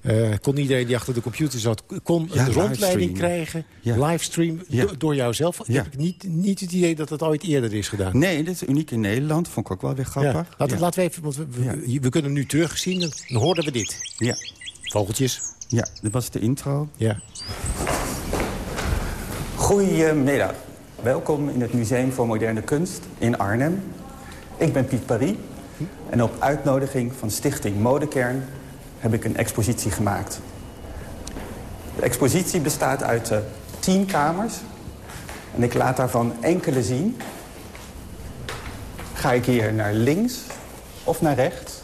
eh, kon iedereen die achter de computer zat... kon Ja, een rondleiding krijgen, Ja. livestream, Ja. do- door jouzelf. Heb ik niet, niet het idee dat het ooit eerder is gedaan. Nee, dit is uniek in Nederland. Vond ik ook wel weer grappig. Laten, laten we even, want we, we, we kunnen hem nu terugzien. Dan dan hoorden we dit. Ja. Vogeltjes. Ja, dit was de intro. Ja. Goedemiddag. Welkom in het Museum voor Moderne Kunst in Arnhem. Ik ben Piet Paris. En op uitnodiging van Stichting Modekern heb ik een expositie gemaakt. De expositie bestaat uit eh, tien kamers. En ik laat daarvan enkele zien. Ga ik hier naar links of naar rechts?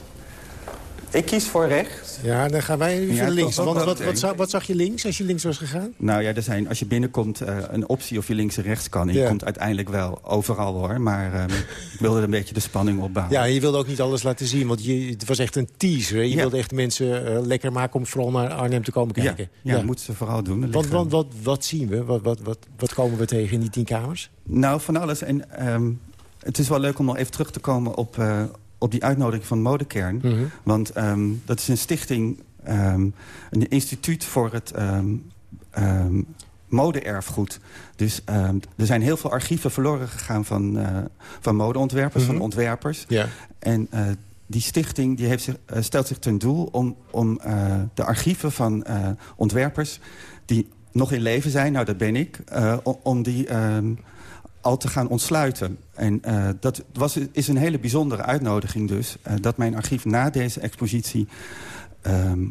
Ik kies voor rechts. Ja, dan gaan wij even Ja, links. Want wat, wat, zag, wat zag je links als je links was gegaan? Nou ja, er zijn, als je binnenkomt eh, een optie of je links en rechts kan. En je Ja. komt uiteindelijk wel overal hoor. Maar ehm, ik wilde er een beetje de spanning opbouwen. Ja, je wilde ook niet alles laten zien, want je, het was echt een teaser. hè? Je Ja. wilde echt mensen eh, lekker maken om vooral naar Arnhem te komen ja, kijken. ja, dat moeten ze vooral doen. Want, wat, wat zien we? Wat, wat, wat, wat komen we tegen in die tien kamers? Nou, van alles. En ehm, het is wel leuk om nog even terug te komen op, eh, op die uitnodiging van Modekern. Mhm. Want ehm, dat is een stichting, ehm, een instituut voor het ehm mode-erfgoed. Dus er zijn heel veel archieven verloren gegaan van, eh, van modeontwerpers, Mhm. van ontwerpers. Ja. En eh, die stichting die heeft zich, eh, stelt zich ten doel om, om de archieven van ontwerpers... die nog in leven zijn, nou dat ben ik, om, die al te gaan ontsluiten. En eh, dat was, is een hele bijzondere uitnodiging dus... eh, dat mijn archief na deze expositie ehm,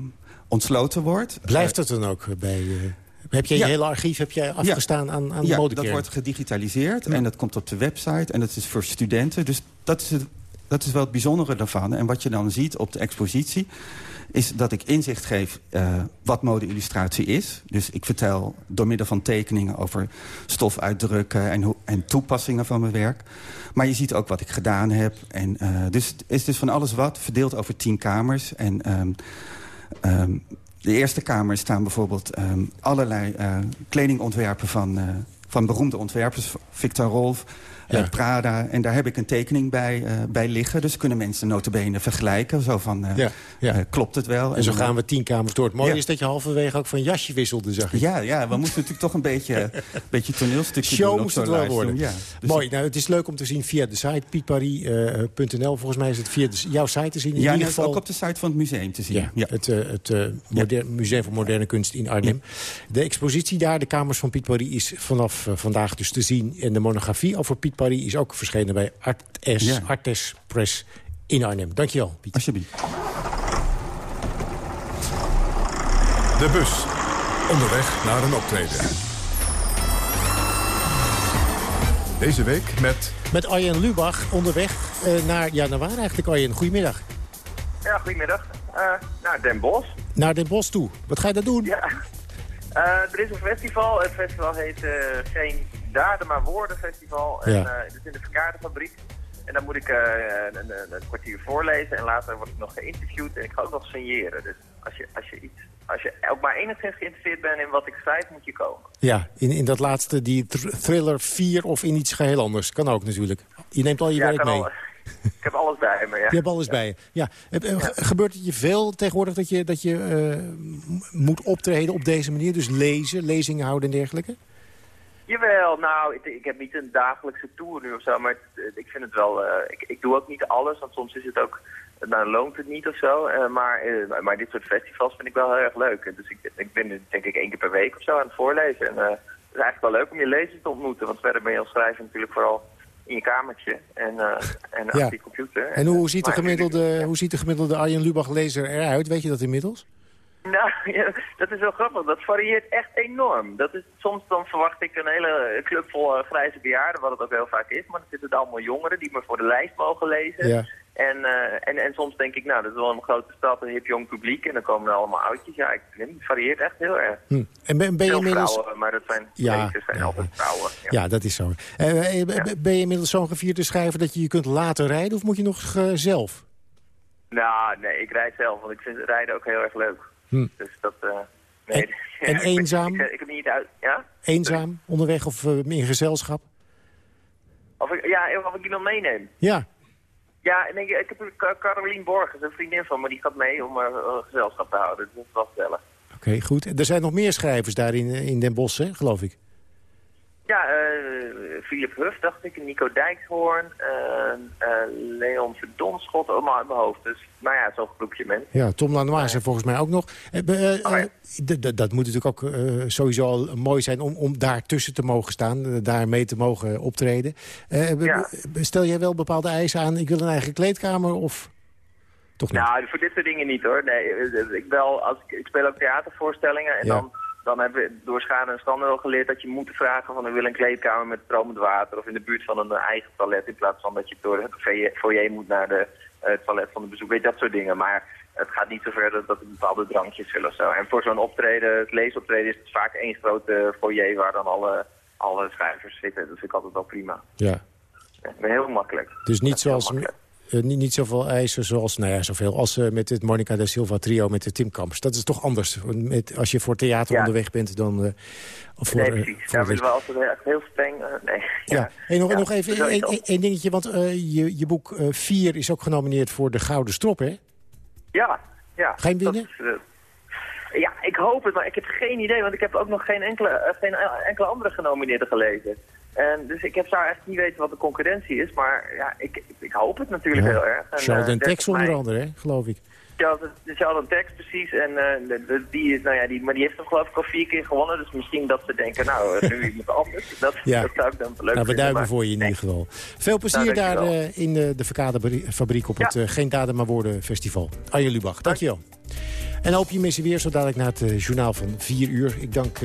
ontsloten wordt. Blijft het dan ook bij... eh, heb jij Ja. je hele archief heb jij afgestaan aan, aan ja, Modekern? dat wordt gedigitaliseerd en dat komt op de website. En dat is voor studenten. Dus dat is, het, dat is wel het bijzondere daarvan. En wat je dan ziet op de expositie... is dat ik inzicht geef eh, wat mode-illustratie is. Dus ik vertel door middel van tekeningen over stofuitdrukken... en, hoe, en toepassingen van mijn werk. Maar je ziet ook wat ik gedaan heb. En, eh, dus het is dus van alles wat, verdeeld over tien kamers. En... ehm, de eerste kamer staan bijvoorbeeld ehm, allerlei eh, kledingontwerpen van, van beroemde ontwerpers. Victor Rolf, Ja. Prada. En daar heb ik een tekening bij, eh, bij liggen. Dus kunnen mensen notabene vergelijken. Zo van, eh, Ja, ja. eh, klopt het wel? En zo dan- gaan we tien kamers door. Het mooie is dat je halverwege ook van jasje wisselde, zag ik. Ja, ja, we moesten natuurlijk toch een beetje, beetje toneelstukje Show doen. moest het wel worden. Dus Mooi, nou, het is leuk om te zien via de site pietparis.nl. Volgens mij is het via de- jouw site te zien. In ja, ieder geval ook op de site van het museum te zien. Ja, het, het Museum voor Moderne Kunst in Arnhem. De expositie daar, de Kamers van Piet Paris, is vanaf vandaag dus te zien. En de monografie over Piet Paris is ook verschenen bij Artes, Ja. Artes Press in Arnhem. Dankjewel, Piet. Alsjeblieft. De bus. Onderweg naar een optreden. Deze week met... Met Arjen Lubach onderweg eh, naar, ja, naar waar eigenlijk Arjen? Goedemiddag. Ja, goedemiddag. Eh naar Den Bosch. Naar Den Bosch toe. Wat ga je daar doen? Ja. Eh, er is een festival. Het festival heet eh, Geen Daden maar Woorden Festival. En Ja. is in de verkaardenfabriek. En dan moet ik eh, een, een, een kwartier voorlezen. En later word ik nog geïnterviewd. En ik ga ook nog signeren. Dus als je, als je iets als je ook maar enigszins geïnteresseerd bent in wat ik schrijf, moet je komen. Ja, in, in dat laatste, die thr- thriller 4 of in iets geheel anders. Kan ook natuurlijk. Je neemt al je Ja, werk mee. al- ik heb alles bij me, ja. Je hebt alles bij je. Ja. Eh, ge- Gebeurt het je veel tegenwoordig dat je, dat je moet optreden op deze manier? Dus lezen, lezingen houden en dergelijke? Jawel, nou, ik, ik heb niet een dagelijkse tour nu of zo, maar het- ik vind het wel... eh, ik, ik doe ook niet alles, want soms is het ook... Nou, loont het niet of zo, eh, maar, eh, maar dit soort festivals vind ik wel heel erg leuk. Dus ik, ik ben denk ik één keer per week of zo aan het voorlezen. En het is eigenlijk wel leuk om je lezers te ontmoeten, want verder ben je als schrijver natuurlijk vooral in je kamertje en, en Ja. achter die computer. En hoe ziet de gemiddelde, hoe ziet de gemiddelde Arjen Lubach-lezer eruit? Weet je dat inmiddels? Nou, ja, dat is wel grappig. Dat varieert echt enorm. Dat is, soms dan verwacht ik een hele club vol eh, grijze bejaarden, wat het ook heel vaak is. Maar dan zitten er allemaal jongeren die me voor de lijst mogen lezen. Ja. En, eh, en, en soms denk ik, nou, dat is wel een grote stad, een hip jong publiek. En dan komen er allemaal oudjes. Ja, ik het varieert echt heel erg. Hm. En ben, ben je inmiddels... vrouwen, maar dat zijn Ja, zijn ja, altijd vrouwen. Ja. Ja, dat is zo. Eh, ben je inmiddels zo'n gevierde schrijver dat je je kunt laten rijden... of moet je nog zelf? Nou, nee, ik rijd zelf, want ik vind rijden ook heel erg leuk. Hm. Dus dat, eh nee. en eenzaam? Ik, ik heb niet uit, ja? Eenzaam, onderweg of eh, in gezelschap? Of ik, ja, of ik iemand meeneem. Ja, Ja, en ik, ik heb Ca- Carolien Borges, een vriendin van me, die gaat mee om eh, eh, gezelschap te houden. Dus dat is wel gezellig. oké, goed. Er zijn nog meer schrijvers daar in, in Den Bosch, hè, geloof ik. Ja, eh Philip Huff, dacht ik, Nico Dijkshoorn, eh, eh, Leon Verdonschot, allemaal uit mijn hoofd. Dus, nou ja, zo'n groepje mensen. Ja, Tom Lanois er volgens mij ook nog. Eh, d- dat moet natuurlijk ook sowieso al mooi zijn om, om daar tussen te mogen staan. daar mee te mogen optreden. Stel jij wel bepaalde eisen aan, ik wil een eigen kleedkamer of... Toch niet? Nou, voor dit soort dingen niet hoor. Nee, ik, bel, als ik, ik speel ook theatervoorstellingen en Ja. dan, dan hebben we door Schade en Stander wel geleerd dat je moet vragen van we willen een kleedkamer met stromend water of in de buurt van een eh, eigen toilet in plaats van dat je door het foyer- moet naar de, eh, het toilet van de bezoek. Weet dat soort dingen. Maar het gaat niet zo ver dat, er bepaalde drankjes zullen of zo. En voor zo'n optreden, het leesoptreden is het vaak één grote foyer waar dan alle, alle schrijvers zitten. Dat vind ik altijd wel prima. Ja, Ja, heel makkelijk. dus niet, zoals, niet, niet zoveel eisen zoals, nou ja, zoveel als eh, met het Monica da Silva trio met de Tim Kamps. Dat is toch anders met, als je voor theater Ja. onderweg bent dan... eh, voor, nee, eh, precies. voor Daar willen we altijd echt heel streng... eh, nee. Ja, Hey, nog, nog even één- dingetje, want eh, je, je boek 4 is ook genomineerd voor de Gouden Strop, hè? Ja, ja. Dat winnen? eh, ja, ik hoop het, maar ik heb geen idee, want ik heb ook nog geen enkele, eh, geen enkele andere genomineerden gelezen. En dus ik heb, zou echt niet weten wat de concurrentie is, maar ja, ik, ik, hoop het natuurlijk heel erg. En, Sheldon eh, 30 Tex onder andere, hè, geloof ik. Sheldon, Tex, precies. En eh, de- de- die, is, nou ja, die, maar die heeft hem geloof ik al vier keer gewonnen. Dus misschien dat ze denken, nou, eh, nu iemand anders. Dat, Ja. dat zou ik dan leuk nou, we duimen maar- voor je in ieder geval. Veel plezier Nou, daar in de, de Verkaderfabriek op het Geen Daden Maar Woorden Festival. Arjen Lubach, dankjewel. En hoop je missen weer zo dadelijk na het journaal van 4 uur. Ik dank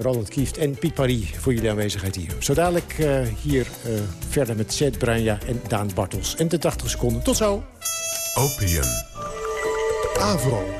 Roland Kieft en Piet Paris voor jullie aanwezigheid hier. Zo dadelijk eh, hier eh, verder met Zed Bruinja en Daan Bartels. En de 80 seconden. Tot zo. Opium. Avro.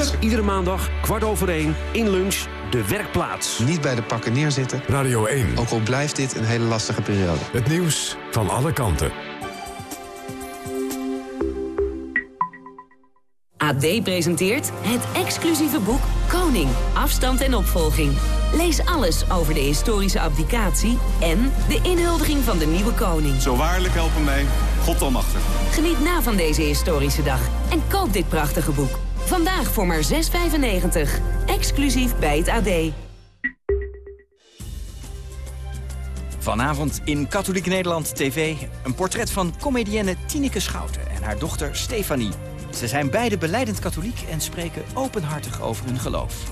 Iedere maandag, kwart over één, in lunch, de werkplaats. Niet bij de pakken neerzitten. Radio 1. Ook al blijft dit een hele lastige periode. Het nieuws van alle kanten. AD presenteert het exclusieve boek Koning, afstand en opvolging. Lees alles over de historische abdicatie en de inhuldiging van de nieuwe koning. Zo waarlijk helpen mij, God almachtig. Geniet na van deze historische dag en koop dit prachtige boek. Vandaag voor maar 6,95. Exclusief bij het AD. Vanavond in Katholiek Nederland TV een portret van comedienne Tineke Schouten en haar dochter Stefanie. Ze zijn beide beleidend katholiek en spreken openhartig over hun geloof.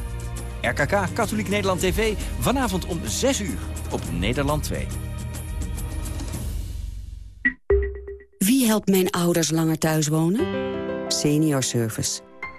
RKK Katholiek Nederland TV vanavond om 6 uur op Nederland 2. Wie helpt mijn ouders langer thuis wonen?